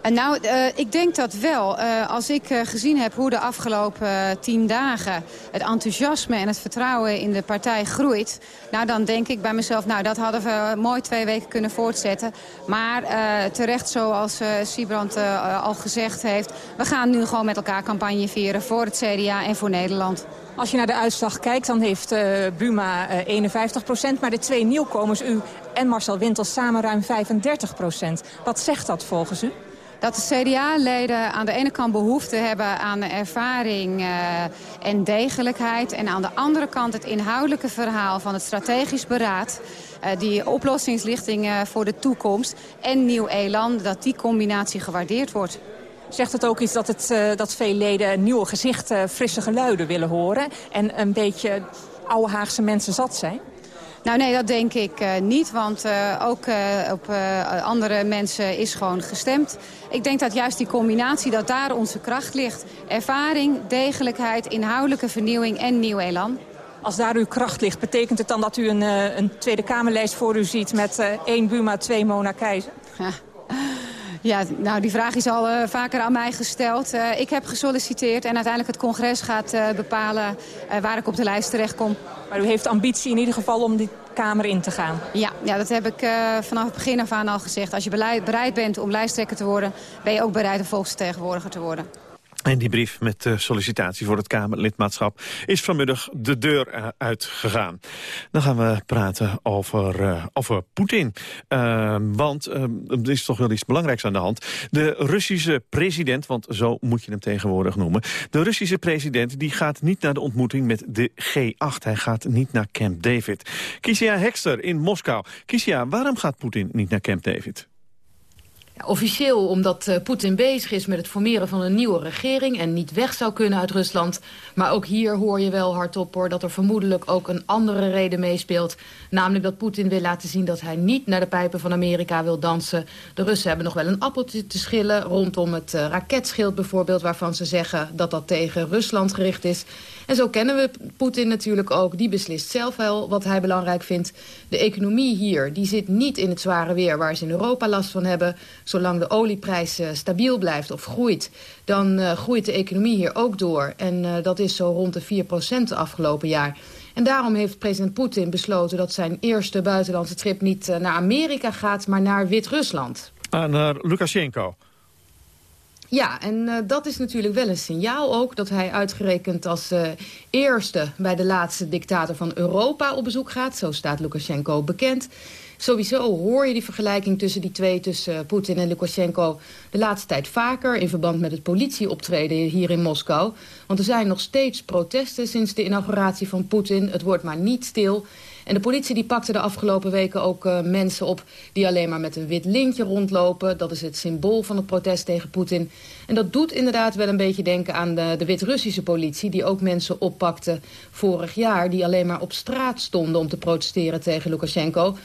En nou, uh, ik denk dat wel. Uh, als ik gezien heb hoe de afgelopen tien dagen het enthousiasme en het vertrouwen in de partij groeit... nou, dan denk ik bij mezelf, nou, dat hadden we mooi twee weken kunnen voortzetten. Maar terecht, zoals Siebrand al gezegd heeft... we gaan nu gewoon met elkaar campagne vieren voor het CDA en voor Nederland. Als je naar de uitslag kijkt, dan heeft uh, Buma uh, 51 procent. Maar de twee nieuwkomers, u en Marcel Wintels, samen ruim 35 procent. Wat zegt dat volgens u? dat de CDA-leden aan de ene kant behoefte hebben aan ervaring uh, en degelijkheid... en aan de andere kant het inhoudelijke verhaal van het strategisch beraad... Die oplossingsrichtingen voor de toekomst en nieuw elan... dat die combinatie gewaardeerd wordt. Zegt het ook iets dat, het, uh, dat veel leden nieuwe gezichten, frisse geluiden willen horen... en een beetje oude Haagse mensen zat zijn? Nou nee, dat denk ik uh, niet, want uh, ook uh, op andere mensen is gewoon gestemd. Ik denk dat juist die combinatie, dat daar onze kracht ligt. Ervaring, degelijkheid, inhoudelijke vernieuwing en nieuw elan. Als daar uw kracht ligt, betekent het dan dat u een, een Tweede Kamerlijst voor u ziet... met één Buma, twee Mona Keizer? Ja. Ja, nou die vraag is al uh, vaker aan mij gesteld. Uh, ik heb gesolliciteerd en uiteindelijk het congres gaat uh, bepalen waar ik op de lijst terechtkom. Maar u heeft ambitie in ieder geval om die Kamer in te gaan? Ja, ja dat heb ik vanaf het begin af aan al gezegd. Als je bereid bent om lijsttrekker te worden, ben je ook bereid om volksvertegenwoordiger te worden. En die brief met de sollicitatie voor het Kamerlidmaatschap is vanmiddag de deur uitgegaan. Dan gaan we praten over, uh, over Poetin. Uh, want uh, er is toch wel iets belangrijks aan de hand. De Russische president, want zo moet je hem tegenwoordig noemen. De Russische president die gaat niet naar de ontmoeting met de G8. Hij gaat niet naar Camp David. Kisia Hekster in Moskou. Kisia, waarom gaat Poetin niet naar Camp David? Officieel omdat uh, Poetin bezig is met het formeren van een nieuwe regering... en niet weg zou kunnen uit Rusland. Maar ook hier hoor je wel hardop hoor, dat er vermoedelijk ook een andere reden meespeelt. Namelijk dat Poetin wil laten zien dat hij niet naar de pijpen van Amerika wil dansen. De Russen hebben nog wel een appeltje te schillen... rondom het uh, raketschild bijvoorbeeld... waarvan ze zeggen dat dat tegen Rusland gericht is. En zo kennen we Poetin natuurlijk ook. Die beslist zelf wel wat hij belangrijk vindt. De economie hier die zit niet in het zware weer waar ze in Europa last van hebben zolang de olieprijs uh, stabiel blijft of groeit... dan uh, groeit de economie hier ook door. En uh, dat is zo rond de 4 de afgelopen jaar. En daarom heeft president Poetin besloten dat zijn eerste buitenlandse trip... niet naar Amerika gaat, maar naar Wit-Rusland. Ah, naar Lukashenko. Ja, en uh, dat is natuurlijk wel een signaal ook... dat hij uitgerekend als uh, eerste bij de laatste dictator van Europa op bezoek gaat. Zo staat Lukashenko bekend. Sowieso hoor je die vergelijking tussen die twee, tussen uh, Poetin en Lukashenko... de laatste tijd vaker in verband met het politieoptreden hier in Moskou. Want er zijn nog steeds protesten sinds de inauguratie van Poetin. Het wordt maar niet stil... En de politie die pakte de afgelopen weken ook uh, mensen op... die alleen maar met een wit lintje rondlopen. Dat is het symbool van het protest tegen Poetin. En dat doet inderdaad wel een beetje denken aan de, de Wit-Russische politie... die ook mensen oppakte vorig jaar... die alleen maar op straat stonden om te protesteren tegen Lukashenko...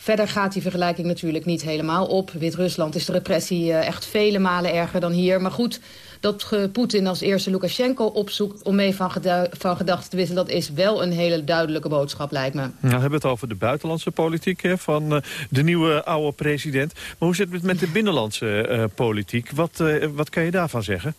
Verder gaat die vergelijking natuurlijk niet helemaal op. Wit-Rusland is de repressie uh, echt vele malen erger dan hier. Maar goed, dat Poetin als eerste Lukashenko opzoekt om mee van, van gedachten te wisselen... dat is wel een hele duidelijke boodschap, lijkt me. Nou, we hebben het over de buitenlandse politiek hè, van uh, de nieuwe oude president. Maar hoe zit het met de binnenlandse uh, politiek? Wat, uh, wat kan je daarvan zeggen?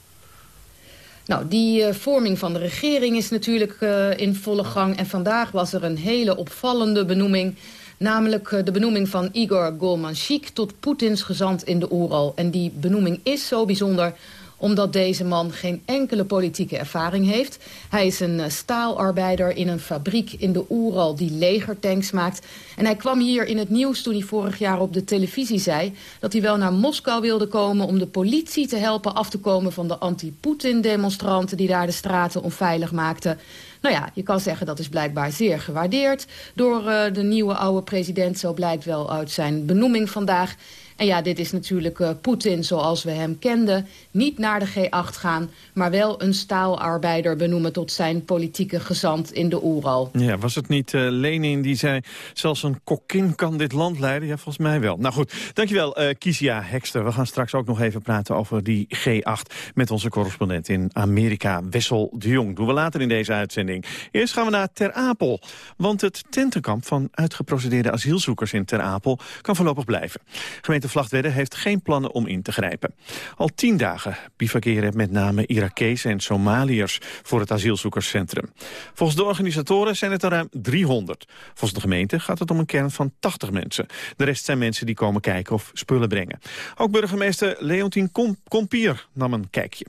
Nou, die uh, vorming van de regering is natuurlijk uh, in volle gang. En vandaag was er een hele opvallende benoeming Namelijk uh, de benoeming van Igor Golmanchik tot Poetins gezant in de Oeral. En die benoeming is zo bijzonder omdat deze man geen enkele politieke ervaring heeft. Hij is een uh, staalarbeider in een fabriek in de Oeral die legertanks maakt. En hij kwam hier in het nieuws toen hij vorig jaar op de televisie zei... dat hij wel naar Moskou wilde komen om de politie te helpen af te komen... van de anti-Poetin-demonstranten die daar de straten onveilig maakten. Nou ja, je kan zeggen dat is blijkbaar zeer gewaardeerd door uh, de nieuwe oude president. Zo blijkt wel uit zijn benoeming vandaag. En ja, dit is natuurlijk uh, Poetin zoals we hem kenden. Niet naar de G8 gaan, maar wel een staalarbeider benoemen... tot zijn politieke gezant in de Oeral. Ja, was het niet uh, Lenin die zei... zelfs een kokkin kan dit land leiden? Ja, volgens mij wel. Nou goed, dankjewel uh, Kisia Hekster. We gaan straks ook nog even praten over die G8... met onze correspondent in Amerika, Wessel de Jong. Doen we later in deze uitzending. Eerst gaan we naar Ter Apel. Want het tentenkamp van uitgeprocedeerde asielzoekers in Ter Apel... kan voorlopig blijven. Gemeente Vlachtwedde heeft geen plannen om in te grijpen. Al tien dagen bivakeren met name Irakezen en Somaliërs voor het asielzoekerscentrum. Volgens de organisatoren zijn het er ruim 300. Volgens de gemeente gaat het om een kern van 80 mensen. De rest zijn mensen die komen kijken of spullen brengen. Ook burgemeester Leontien Kompier nam een kijkje.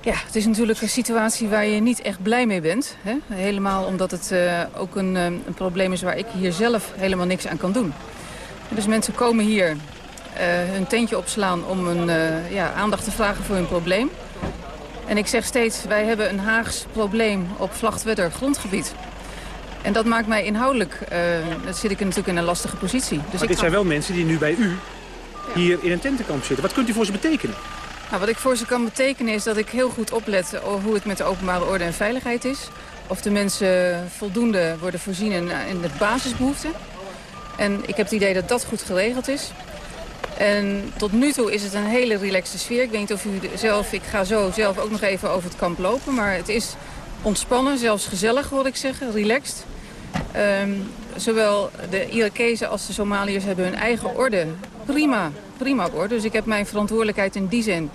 Ja, het is natuurlijk een situatie waar je niet echt blij mee bent. Hè? Helemaal omdat het uh, ook een, een probleem is waar ik hier zelf helemaal niks aan kan doen. Dus mensen komen hier hun tentje opslaan om een, ja, aandacht te vragen voor hun probleem. En ik zeg steeds, wij hebben een Haags probleem op Vlachtwedder grondgebied. En dat maakt mij inhoudelijk, uh, dan zit ik natuurlijk in een lastige positie. Dus maar dit zijn wel mensen die nu bij u hier in een tentenkamp zitten. Wat kunt u voor ze betekenen? Nou, wat ik voor ze kan betekenen is dat ik heel goed oplet hoe het met de openbare orde en veiligheid is. Of de mensen voldoende worden voorzien in, in de basisbehoeften. En ik heb het idee dat dat goed geregeld is. En tot nu toe is het een hele relaxte sfeer. Ik weet niet of u zelf, ik ga zo zelf ook nog even over het kamp lopen. Maar het is ontspannen, zelfs gezellig hoor ik zeggen, relaxed. Ehm, zowel de Irakezen als de Somaliërs hebben hun eigen orde. Prima, prima orde. Dus ik heb mijn verantwoordelijkheid in die zin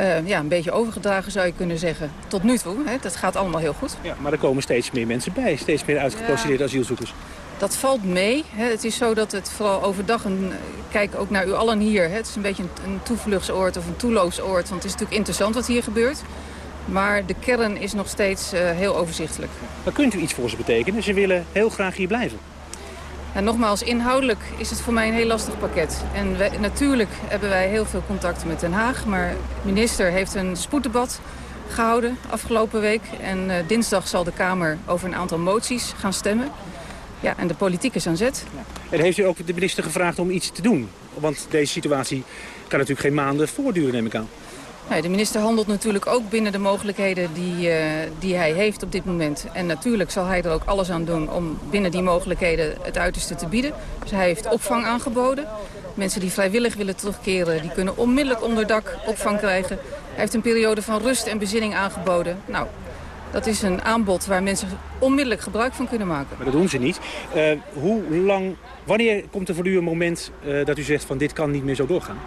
uh, ja, een beetje overgedragen zou je kunnen zeggen. Tot nu toe, hè. dat gaat allemaal heel goed. Ja, maar er komen steeds meer mensen bij, steeds meer uitgeprocedeerde asielzoekers. Dat valt mee. Het is zo dat het vooral overdag, een, kijk ook naar u allen hier... het is een beetje een, toevluchtsoord of een toeloosoord... want het is natuurlijk interessant wat hier gebeurt. Maar de kern is nog steeds uh, heel overzichtelijk. Maar kunt u iets voor ze betekenen? Ze willen heel graag hier blijven. En nogmaals, inhoudelijk is het voor mij een heel lastig pakket. En natuurlijk hebben wij heel veel contact met Den Haag. Maar de minister heeft een spoeddebat gehouden afgelopen week. En uh, dinsdag zal de Kamer over een aantal moties gaan stemmen. Ja, en de politiek is aan zet. En heeft u ook de minister gevraagd om iets te doen? Want deze situatie kan natuurlijk geen maanden voortduren, neem ik aan. Nee, de minister handelt natuurlijk ook binnen de mogelijkheden die, uh, die hij heeft op dit moment. En natuurlijk zal hij er ook alles aan doen om binnen die mogelijkheden het uiterste te bieden. Dus hij heeft opvang aangeboden. Mensen die vrijwillig willen terugkeren, die kunnen onmiddellijk onder dak opvang krijgen. Hij heeft een periode van rust en bezinning aangeboden. Nou, dat is een aanbod waar mensen onmiddellijk gebruik van kunnen maken. Maar dat doen ze niet. Uh, hoe lang, wanneer komt er voor u een moment uh, dat u zegt van dit kan niet meer zo doorgaan?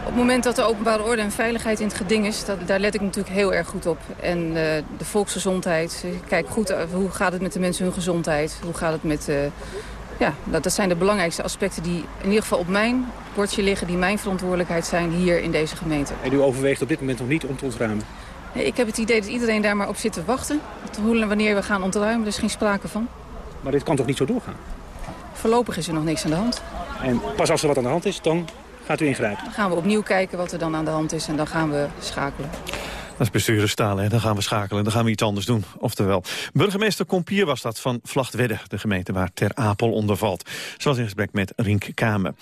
Op het moment dat de openbare orde en veiligheid in het geding is, dat, daar let ik natuurlijk heel erg goed op. En uh, de volksgezondheid, kijk goed hoe gaat het met de mensen hun gezondheid, hoe gaat het met... ja, dat, dat zijn de belangrijkste aspecten die in ieder geval op mijn bordje liggen, die mijn verantwoordelijkheid zijn hier in deze gemeente. En u overweegt op dit moment nog niet om te ontruimen? Ik heb het idee dat iedereen daar maar op zit te wachten. Hoe en wanneer we gaan ontruimen, er is geen sprake van. Maar dit kan toch niet zo doorgaan? Voorlopig is er nog niks aan de hand. En pas als er wat aan de hand is, dan gaat u ingrijpen? Dan gaan we opnieuw kijken wat er dan aan de hand is en dan gaan we schakelen. Is bestuurder Stalen, dan gaan we schakelen, dan gaan we iets anders doen. Oftewel, burgemeester Kompier was dat van Vlachtwedde, de gemeente waar Ter Apel onder valt. Zoals in gesprek met Rink Kamer.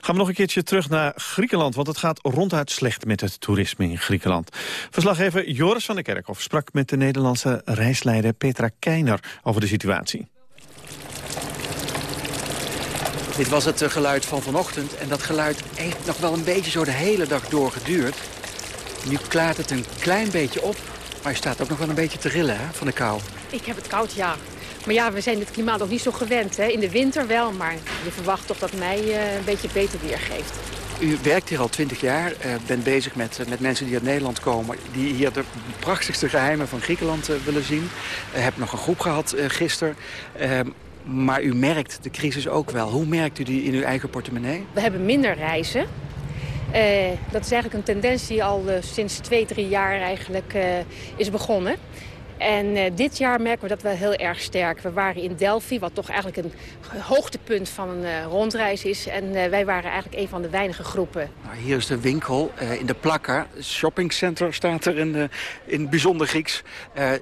Gaan we nog een keertje terug naar Griekenland, want het gaat ronduit slecht met het toerisme in Griekenland. Verslaggever Joris van der Kerkhof sprak met de Nederlandse reisleider Petra Keiner over de situatie. Dit was het eh, geluid van vanochtend en dat geluid heeft nog wel een beetje zo de hele dag doorgeduurd. Nu klaart het een klein beetje op, maar je staat ook nog wel een beetje te rillen hè, van de kou. Ik heb het koud, ja. Maar ja, we zijn het klimaat nog niet zo gewend. Hè. In de winter wel, maar je verwacht toch dat mei uh, een beetje beter weer geeft. U werkt hier al twintig jaar, uh, bent bezig met, uh, met mensen die uit Nederland komen... die hier de prachtigste geheimen van Griekenland willen zien. Heb nog een groep gehad gisteren. Ehm, maar u merkt de crisis ook wel. Hoe merkt u die in uw eigen portemonnee? We hebben minder reizen. Uh, dat is eigenlijk een tendens die al uh, sinds twee, drie jaar eigenlijk uh, is begonnen. En uh, dit jaar merken we dat wel heel erg sterk. We waren in Delphi, wat toch eigenlijk een hoogtepunt van een uh, rondreis is. En uh, wij waren eigenlijk een van de weinige groepen. Nou, hier is de winkel in de Plakka. Shoppingcenter staat er in, in bijzonder Grieks.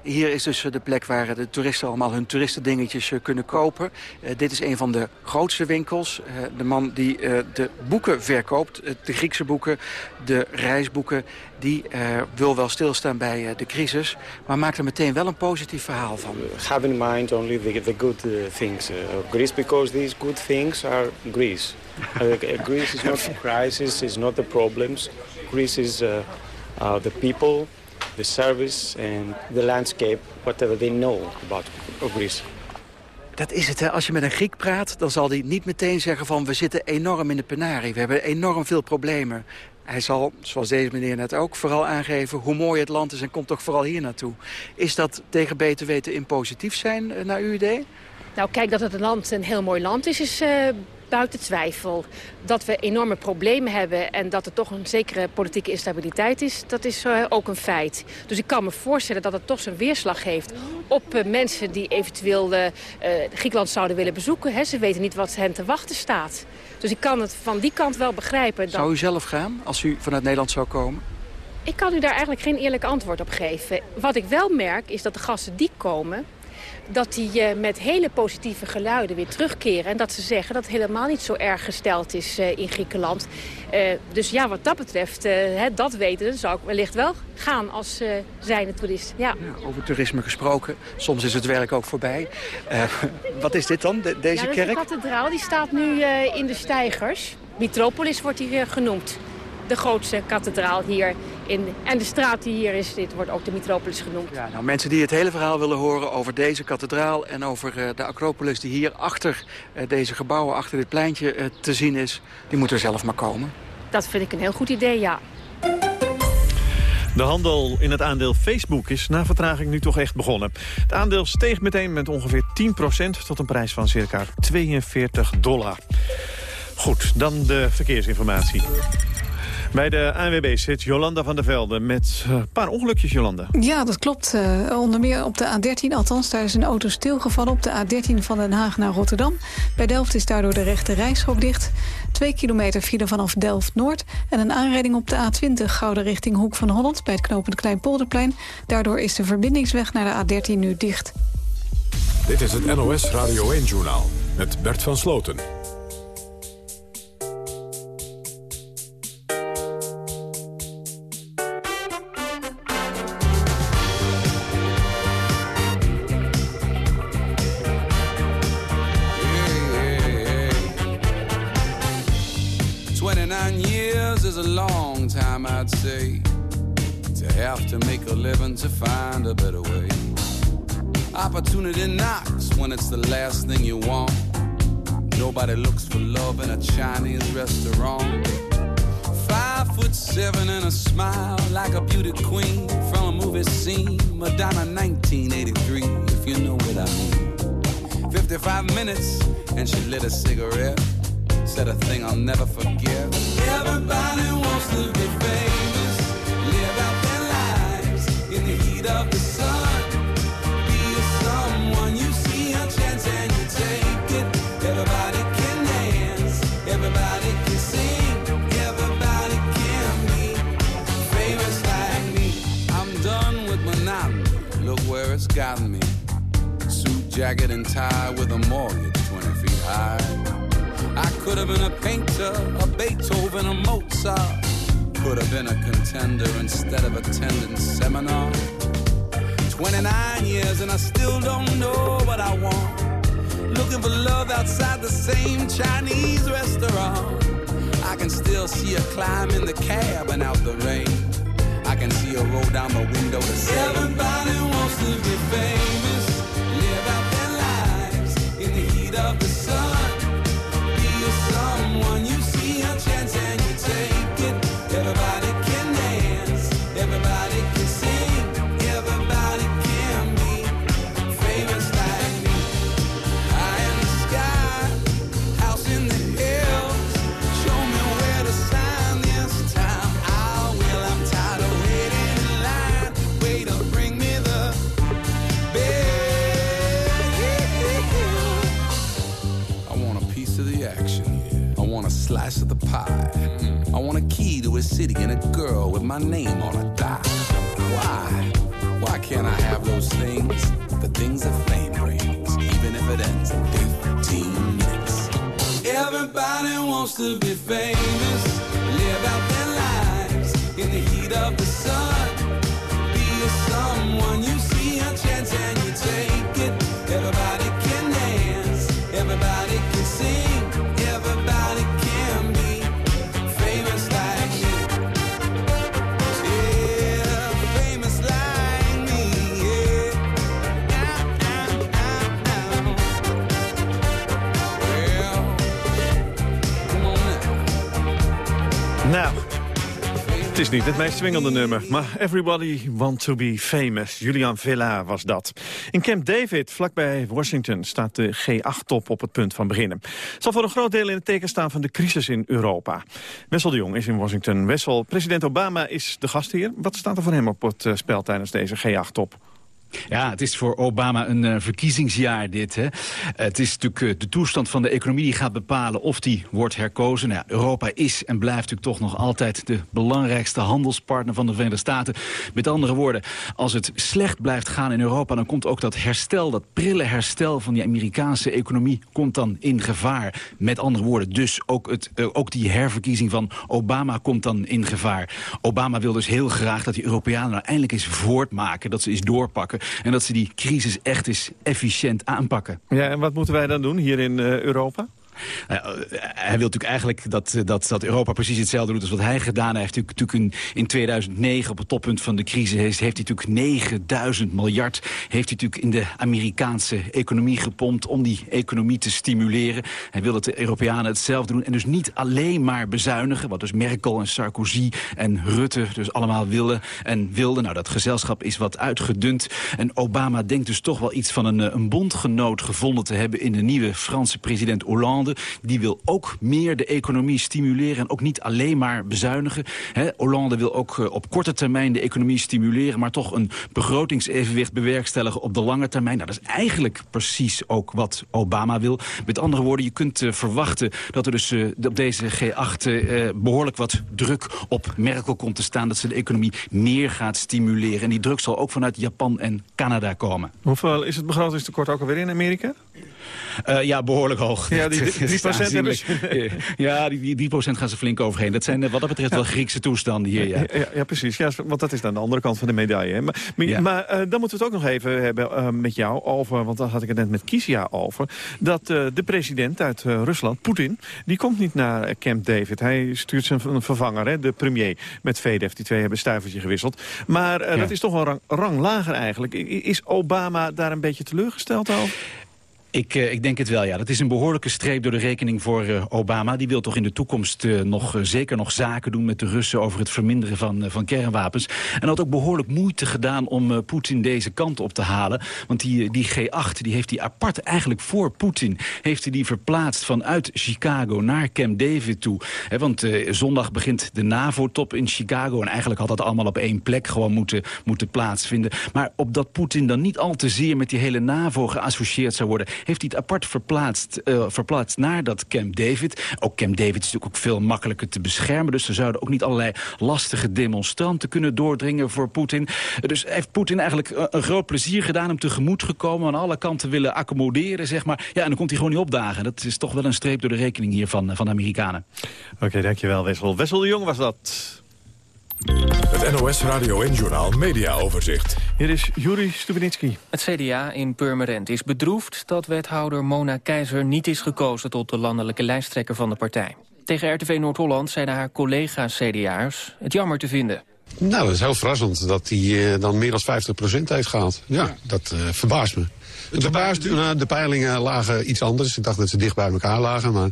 hier is dus de plek waar de toeristen allemaal hun toeristendingetjes kunnen kopen. dit is een van de grootste winkels. de man die de boeken verkoopt, de Griekse boeken, de reisboeken... die wil wel stilstaan bij de crisis, maar maakt er meteen wel een positief verhaal van. Have in mind only the, the good things of Greece because these good things are Greece. [laughs] Greece is not the crisis, is not the problems. Greece is uh, uh, the people, the service and the landscape, whatever they know about Greece. Dat is het, hè. Als je met een Griek praat, dan zal hij niet meteen zeggen van... we zitten enorm in de penarie, we hebben enorm veel problemen. Hij zal, zoals deze meneer net ook, vooral aangeven hoe mooi het land is... en komt toch vooral hier naartoe. Is dat tegen beter weten in positief zijn, uh, naar uw idee? Nou, kijk, dat het een land een heel mooi land is, is uh, buiten twijfel. Dat we enorme problemen hebben en dat er toch een zekere politieke instabiliteit is... dat is uh, ook een feit. Dus ik kan me voorstellen dat het toch zijn weerslag heeft... op mensen die eventueel Griekenland zouden willen bezoeken. Hè. Ze weten niet wat hen te wachten staat. Dus ik kan het van die kant wel begrijpen. Dat... Zou u zelf gaan als u vanuit Nederland zou komen? Ik kan u daar eigenlijk geen eerlijk antwoord op geven. Wat ik wel merk is dat de gasten die komen dat die uh, met hele positieve geluiden weer terugkeren. En dat ze zeggen dat het helemaal niet zo erg gesteld is uh, in Griekenland. Uh, dus ja, wat dat betreft, hè, dat weten, zou ik wellicht wel gaan als zijnde toerist. Ja. over toerisme gesproken, soms is het werk ook voorbij. [laughs] wat is dit dan, de, deze ja, kerk? de kathedraal die staat nu in de steigers. Metropolis wordt hier genoemd de grootste kathedraal hier. In, en de straat die hier is, dit wordt ook de Metropolis genoemd. Ja, nou, mensen die het hele verhaal willen horen over deze kathedraal... en over uh, de Acropolis die hier achter uh, deze gebouwen, achter dit pleintje uh, te zien is... die moeten er zelf maar komen. Dat vind ik een heel goed idee, ja. De handel in het aandeel Facebook is na vertraging nu toch echt begonnen. Het aandeel steeg meteen met ongeveer 10% tot een prijs van circa 42 dollar. Goed, dan de verkeersinformatie. Bij de ANWB zit Jolanda van der Velde met een paar ongelukjes, Jolanda. Ja, dat klopt. Uh, onder meer op de A13, althans daar is een auto stilgevallen... op de A13 van Den Haag naar Rotterdam. Bij Delft is daardoor de rechte reishok dicht. Twee kilometer file vanaf Delft-Noord. En een aanrijding op de A20 Gouden richting Hoek van Holland... bij het knooppunt Kleinpolderplein. Daardoor is de verbindingsweg naar de A13 nu dicht. Dit is het NOS Radio 1-journaal met Bert van Sloten. Opportunity knocks when it's the last thing you want. Nobody looks for love in a Chinese restaurant. Five foot seven and a smile like a beauty queen from a movie scene. Madonna 1983, if you know what I mean. 55 minutes and she lit a cigarette. Said a thing I'll never forget. Everybody wants to be famous, live out their lives in the heat of the Jacket, and with a mortgage 20 feet high. I could have been a painter, a Beethoven, a Mozart. Could have been a contender instead of attending seminar. 29 years and I still don't know what I want. Looking for love outside the same Chinese restaurant. I can still see her climb in the cab and out the rain. I can see her roll down the window to say, Everybody wants to be famous, the sun. Someone I want a key to a city and a girl with my name on a die. Why? Why can't I have those things? The things that fame brings, even if it ends in 15 minutes. Everybody wants to be famous, live out their lives in the heat of the sun. Niet het meest swingende nummer, maar Everybody Want To Be Famous. Julian Villa was dat. In Camp David, vlakbij Washington, staat de G8-top op het punt van beginnen. Zal voor een groot deel in het teken staan van de crisis in Europa. Wessel de Jong is in Washington. Wessel, president Obama is de gastheer. Wat staat er voor hem op het eh, spel tijdens deze G8-top? Ja, het is voor Obama een uh, verkiezingsjaar dit. Hè. het is natuurlijk uh, de toestand van de economie die gaat bepalen of die wordt herkozen. Nou, Europa is en blijft natuurlijk toch nog altijd de belangrijkste handelspartner van de Verenigde Staten. Met andere woorden, als het slecht blijft gaan in Europa... dan komt ook dat herstel, dat prille herstel van die Amerikaanse economie... komt dan in gevaar. Met andere woorden, dus ook, het, uh, ook die herverkiezing van Obama komt dan in gevaar. Obama wil dus heel graag dat die Europeanen nou eindelijk eens voortmaken. Dat ze eens doorpakken. En dat ze die crisis echt eens efficiënt aanpakken. Ja, en wat moeten wij dan doen hier in uh, Europa? Nou, hij wil natuurlijk eigenlijk dat, dat, dat Europa precies hetzelfde doet als wat hij gedaan heeft. Hij natuurlijk in, in 2009 op het toppunt van de crisis heeft, heeft hij natuurlijk 9000 miljard heeft hij natuurlijk in de Amerikaanse economie gepompt om die economie te stimuleren. Hij wil dat de Europeanen hetzelfde doen en dus niet alleen maar bezuinigen, wat dus Merkel en Sarkozy en Rutte dus allemaal willen en wilden. Nou, dat gezelschap is wat uitgedund en Obama denkt dus toch wel iets van een, een bondgenoot gevonden te hebben in de nieuwe Franse president Hollande. Die wil ook meer de economie stimuleren en ook niet alleen maar bezuinigen. He, Hollande wil ook uh, op korte termijn de economie stimuleren... maar toch een begrotingsevenwicht bewerkstelligen op de lange termijn. Nou, dat is eigenlijk precies ook wat Obama wil. Met andere woorden, je kunt uh, verwachten dat er dus uh, op deze G8 behoorlijk wat druk op Merkel komt te staan. Dat ze de economie meer gaat stimuleren. En die druk zal ook vanuit Japan en Canada komen. Hoeveel is het begrotingstekort ook alweer in Amerika? Ja, behoorlijk hoog. Ja, die 3 procent hebben ze. Ja, die, die procent gaan ze flink overheen. Dat zijn wat dat betreft wel Griekse toestanden hier, ja. Ja, ja, precies. Ja, want dat is dan de andere kant van de medaille. Hè. Maar, maar, ja. maar uh, dan moeten we het ook nog even hebben uh, met jou over... want daar had ik het net met Kisia over... dat de president uit Rusland, Poetin, die komt niet naar Camp David. Hij stuurt zijn vervanger, hè, de premier, met Vedev. Die twee hebben stuivertje gewisseld. Maar dat is toch wel rang, rang lager eigenlijk. Is Obama daar een beetje teleurgesteld over? Ik, uh, ik denk het wel, ja. Dat is een behoorlijke streep door de rekening voor uh, Obama. Die wil toch in de toekomst uh, nog, zeker nog zaken doen met de Russen... over het verminderen van, van kernwapens. En had ook behoorlijk moeite gedaan om Poetin deze kant op te halen. Want die, die G8 die heeft hij apart eigenlijk voor Poetin... heeft hij die verplaatst vanuit Chicago naar Camp David toe. Want zondag begint de NAVO-top in Chicago... en eigenlijk had dat allemaal op één plek gewoon moeten, moeten plaatsvinden. Maar opdat Poetin dan niet al te zeer met die hele NAVO geassocieerd zou worden heeft hij het apart verplaatst, uh, verplaatst naar dat Camp David. Ook Camp David is natuurlijk ook veel makkelijker te beschermen. Dus er zouden ook niet allerlei lastige demonstranten kunnen doordringen voor Poetin. Dus heeft Poetin eigenlijk een groot plezier gedaan, hem tegemoet gekomen... aan alle kanten willen accommoderen, zeg maar. Ja, en dan komt hij gewoon niet opdagen. Dat is toch wel een streep door de rekening hier van, van de Amerikanen. Oké, dankjewel Wessel. Wessel de Jong was dat. Het NOS Radio en Journal Media Overzicht. Hier is Juri Stubenitski. Het CDA in Purmerend is bedroefd dat wethouder Mona Keizer niet is gekozen tot de landelijke lijsttrekker van de partij. Tegen RTV Noord-Holland zeiden haar collega's CDA'ers het jammer te vinden. Nou, dat is heel verrassend dat hij uh, dan meer dan 50% heeft gehaald. Ja, dat uh, verbaast me. Het verbaast, uh, de peilingen lagen iets anders. Ik dacht dat ze dicht bij elkaar lagen, maar...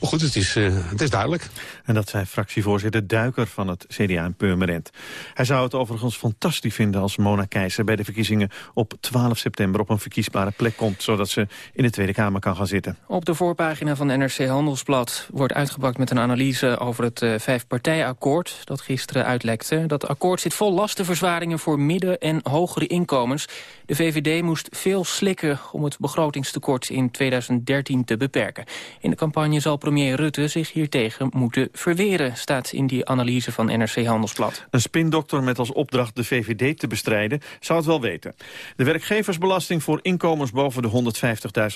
Maar goed, het is, uh, het is duidelijk. En dat zei fractievoorzitter Duiker van het CDA in Purmerend. Hij zou het overigens fantastisch vinden als Mona Keijzer bij de verkiezingen op 12 september op een verkiesbare plek komt, zodat ze in de Tweede Kamer kan gaan zitten. Op de voorpagina van NRC Handelsblad wordt uitgebakt met een analyse over het uh, vijfpartijakkoord dat gisteren uitlekte. Dat akkoord zit vol lastenverzwaringen voor midden- en hogere inkomens. De VVD moest veel slikken om het begrotingstekort in 2013 te beperken. In de campagne zal premier Rutte zich hiertegen moeten verweren... staat in die analyse van NRC Handelsblad. Een spindokter met als opdracht de VVD te bestrijden zou het wel weten. De werkgeversbelasting voor inkomens boven de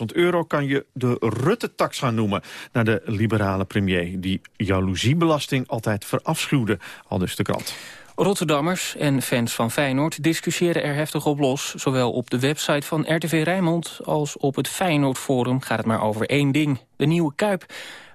150.000 euro... kan je de Rutte-tax gaan noemen, naar de liberale premier... die jaloeziebelasting altijd verafschuwde, al dus de krant. Rotterdammers en fans van Feyenoord discussiëren er heftig op los. Zowel op de website van RTV Rijnmond als op het Feyenoord Forum gaat het maar over één ding. De nieuwe Kuip.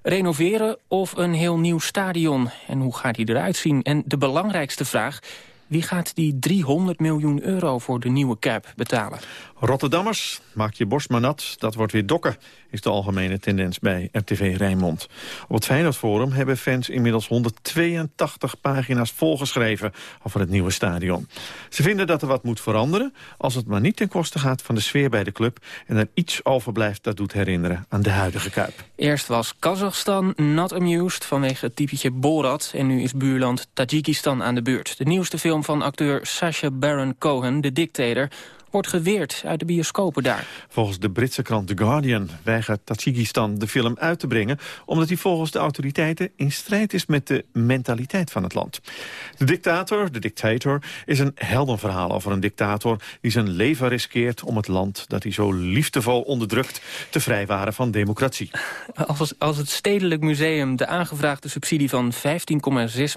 Renoveren of een heel nieuw stadion? En hoe gaat die eruit zien? En de belangrijkste vraag, Wie gaat die 300 miljoen euro voor de nieuwe Cap betalen? Rotterdammers, maak je borst maar nat, dat wordt weer dokken, is de algemene tendens bij RTV Rijnmond. Op het Feyenoord Forum hebben fans inmiddels 182 pagina's volgeschreven over het nieuwe stadion. Ze vinden dat er wat moet veranderen, als het maar niet ten koste gaat van de sfeer bij de club en er iets overblijft dat doet herinneren aan de huidige Kuip. Eerst was Kazachstan not amused vanwege het typetje Borat en nu is buurland Tajikistan aan de beurt. De nieuwste film van acteur Sacha Baron Cohen, De Dictator wordt geweerd uit de bioscopen daar. Volgens de Britse krant The Guardian weigert Tajikistan de film uit te brengen... omdat hij volgens de autoriteiten in strijd is met de mentaliteit van het land. De dictator, de dictator, is een heldenverhaal over een dictator... die zijn leven riskeert om het land dat hij zo liefdevol onderdrukt... te vrijwaren van democratie. Als, als het Stedelijk Museum de aangevraagde subsidie van 15,6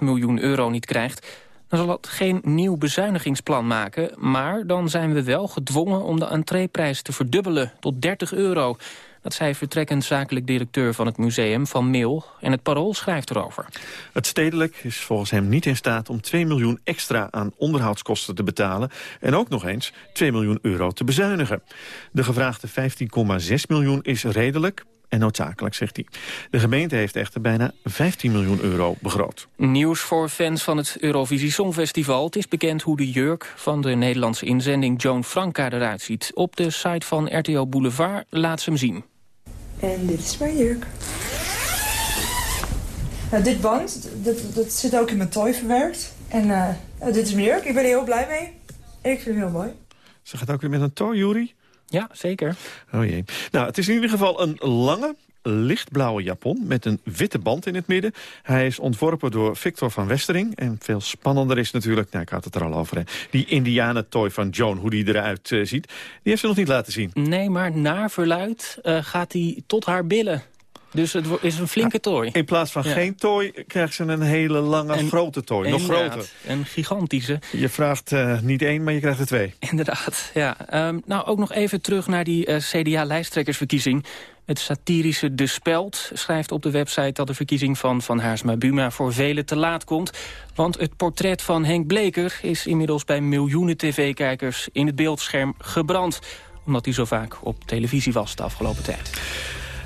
miljoen euro niet krijgt dan zal het geen nieuw bezuinigingsplan maken... maar dan zijn we wel gedwongen om de entreeprijs te verdubbelen tot 30 euro. Dat zei vertrekkend zakelijk directeur van het museum Van Meel... en het Parool schrijft erover. Het stedelijk is volgens hem niet in staat om 2 miljoen extra aan onderhoudskosten te betalen... en ook nog eens 2 miljoen euro te bezuinigen. De gevraagde 15,6 miljoen is redelijk, en noodzakelijk, zegt hij. De gemeente heeft echter bijna 15 miljoen euro begroot. Nieuws voor fans van het Eurovisie Songfestival. Het is bekend hoe de jurk van de Nederlandse inzending Joan Franka eruit ziet. Op de site van RTO Boulevard laat ze hem zien. En dit is mijn jurk. Nou, dit band, dat, dat zit ook in mijn toy verwerkt. En uh, dit is mijn jurk. Ik ben er heel blij mee. ik vind hem heel mooi. Ze gaat ook weer met een toy, Juri? Ja, zeker. Oh jee. Nou, het is in ieder geval een lange, lichtblauwe japon met een witte band in het midden. Hij is ontworpen door Victor van Westering. En veel spannender is natuurlijk, nou, ik had het er al over, hè, die indianentooi van Joan, hoe die eruit uh, ziet. Die heeft ze nog niet laten zien. Nee, maar naar verluid uh, gaat hij tot haar billen. Dus het is een flinke tooi. In plaats van geen tooi krijgt ze een hele lange en, grote tooi. Nog groter. Een gigantische. Je vraagt uh, niet één, maar je krijgt er twee. Inderdaad, ja. Um, nou, ook nog even terug naar die uh, CDA-lijsttrekkersverkiezing. Het satirische De Speld schrijft op de website dat de verkiezing van Van Haarsma Buma voor velen te laat komt. Want het portret van Henk Bleker is inmiddels bij miljoenen tv-kijkers in het beeldscherm gebrand. Omdat hij zo vaak op televisie was de afgelopen tijd.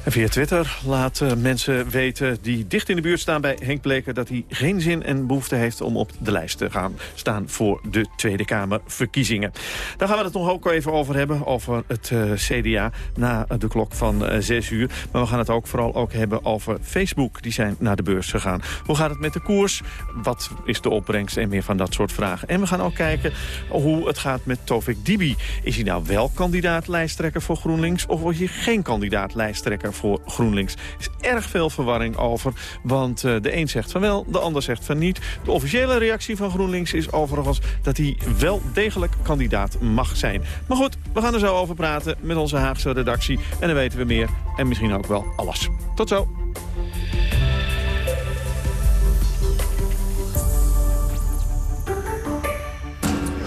En via Twitter laten mensen weten die dicht in de buurt staan bij Henk Bleker... dat hij geen zin en behoefte heeft om op de lijst te gaan staan voor de Tweede Kamerverkiezingen. Daar gaan we het nog ook even over hebben, over het uh, CDA na de klok van uh, 6 uur. Maar we gaan het ook vooral ook hebben over Facebook. Die zijn naar de beurs gegaan. Hoe gaat het met de koers? Wat is de opbrengst en meer van dat soort vragen. En we gaan ook kijken hoe het gaat met Tovik Dibi. Is hij nou wel kandidaat lijsttrekker voor GroenLinks... of word je geen kandidaat lijsttrekker voor GroenLinks. Er is erg veel verwarring over, want uh, de een zegt van wel, de ander zegt van niet. De officiële reactie van GroenLinks is overigens dat hij wel degelijk kandidaat mag zijn. Maar goed, we gaan er zo over praten met onze Haagse redactie. En dan weten we meer en misschien ook wel alles. Tot zo.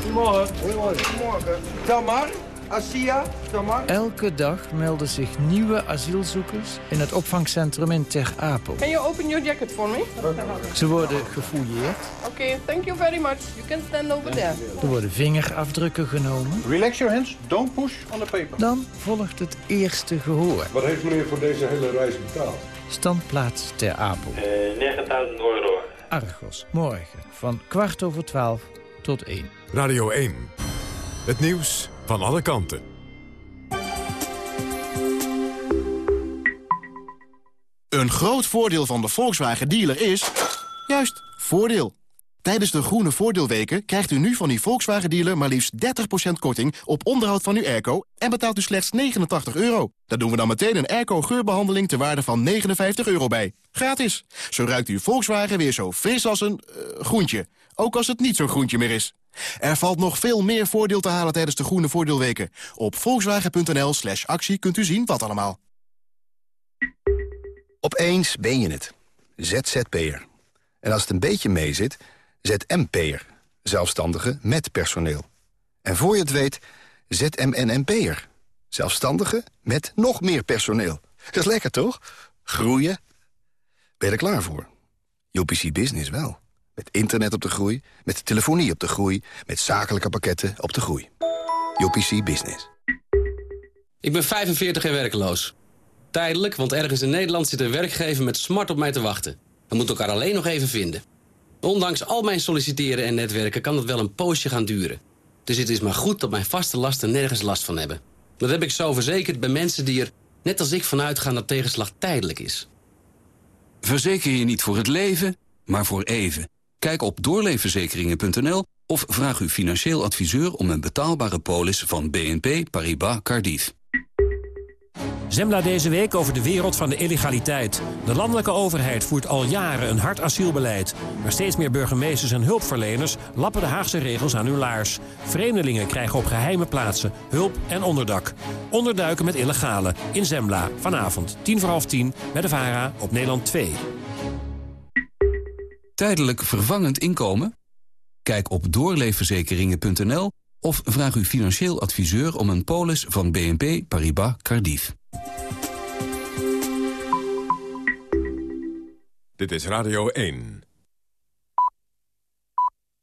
Goedemorgen. Goedemorgen. Tel maar. Asia, Tamar. Elke dag melden zich nieuwe asielzoekers in het opvangcentrum in Ter Apel. Can you open your jacket for me? Ze worden gefouilleerd. Oké, okay, thank you very much. You can stand over there. Er worden vingerafdrukken genomen. Relax your hands, don't push on the paper. Dan volgt het eerste gehoor. Wat heeft meneer voor deze hele reis betaald? Standplaats Ter Apel. Uh, 9000 euro. Argos, morgen van kwart over twaalf tot één. Radio 1. Het nieuws van alle kanten. Een groot voordeel van de Volkswagen dealer is... juist, voordeel. Tijdens de groene voordeelweken krijgt u nu van die Volkswagen dealer... maar liefst 30% korting op onderhoud van uw airco... en betaalt u slechts 89 euro. Daar doen we dan meteen een airco-geurbehandeling... ter waarde van 59 euro bij. Gratis. Zo ruikt uw Volkswagen weer zo fris als een uh, groentje. Ook als het niet zo'n groentje meer is. Er valt nog veel meer voordeel te halen tijdens de groene voordeelweken. Op volkswagen.nl slash actie kunt u zien wat allemaal. Opeens ben je het. ZZP'er. En als het een beetje meezit, ZMP'er. Zelfstandige met personeel. En voor je het weet, ZMNMP'er. Zelfstandige met nog meer personeel. Dat is lekker, toch? Groeien. Ben je er klaar voor? UPC Business wel. Met internet op de groei, met telefonie op de groei... met zakelijke pakketten op de groei. UPC Business. Ik ben 45 en werkloos. Tijdelijk, want ergens in Nederland zit een werkgever met smart op mij te wachten. We moeten elkaar alleen nog even vinden. Ondanks al mijn solliciteren en netwerken kan het wel een poosje gaan duren. Dus het is maar goed dat mijn vaste lasten nergens last van hebben. Dat heb ik zo verzekerd bij mensen die er, net als ik, vanuit gaan dat tegenslag tijdelijk is. Verzeker je niet voor het leven, maar voor even. Kijk op doorleefverzekeringen.nl of vraag uw financieel adviseur om een betaalbare polis van BNP Paribas Cardiff. Zembla deze week over de wereld van de illegaliteit. De landelijke overheid voert al jaren een hard asielbeleid. Maar steeds meer burgemeesters en hulpverleners lappen de Haagse regels aan hun laars. Vreemdelingen krijgen op geheime plaatsen hulp en onderdak. Onderduiken met illegale in Zembla. Vanavond, tien voor half tien, bij de VARA op Nederland 2. Tijdelijk vervangend inkomen? Kijk op doorleefverzekeringen.nl of vraag uw financieel adviseur om een polis van BNP Paribas Cardiff. Dit is Radio 1.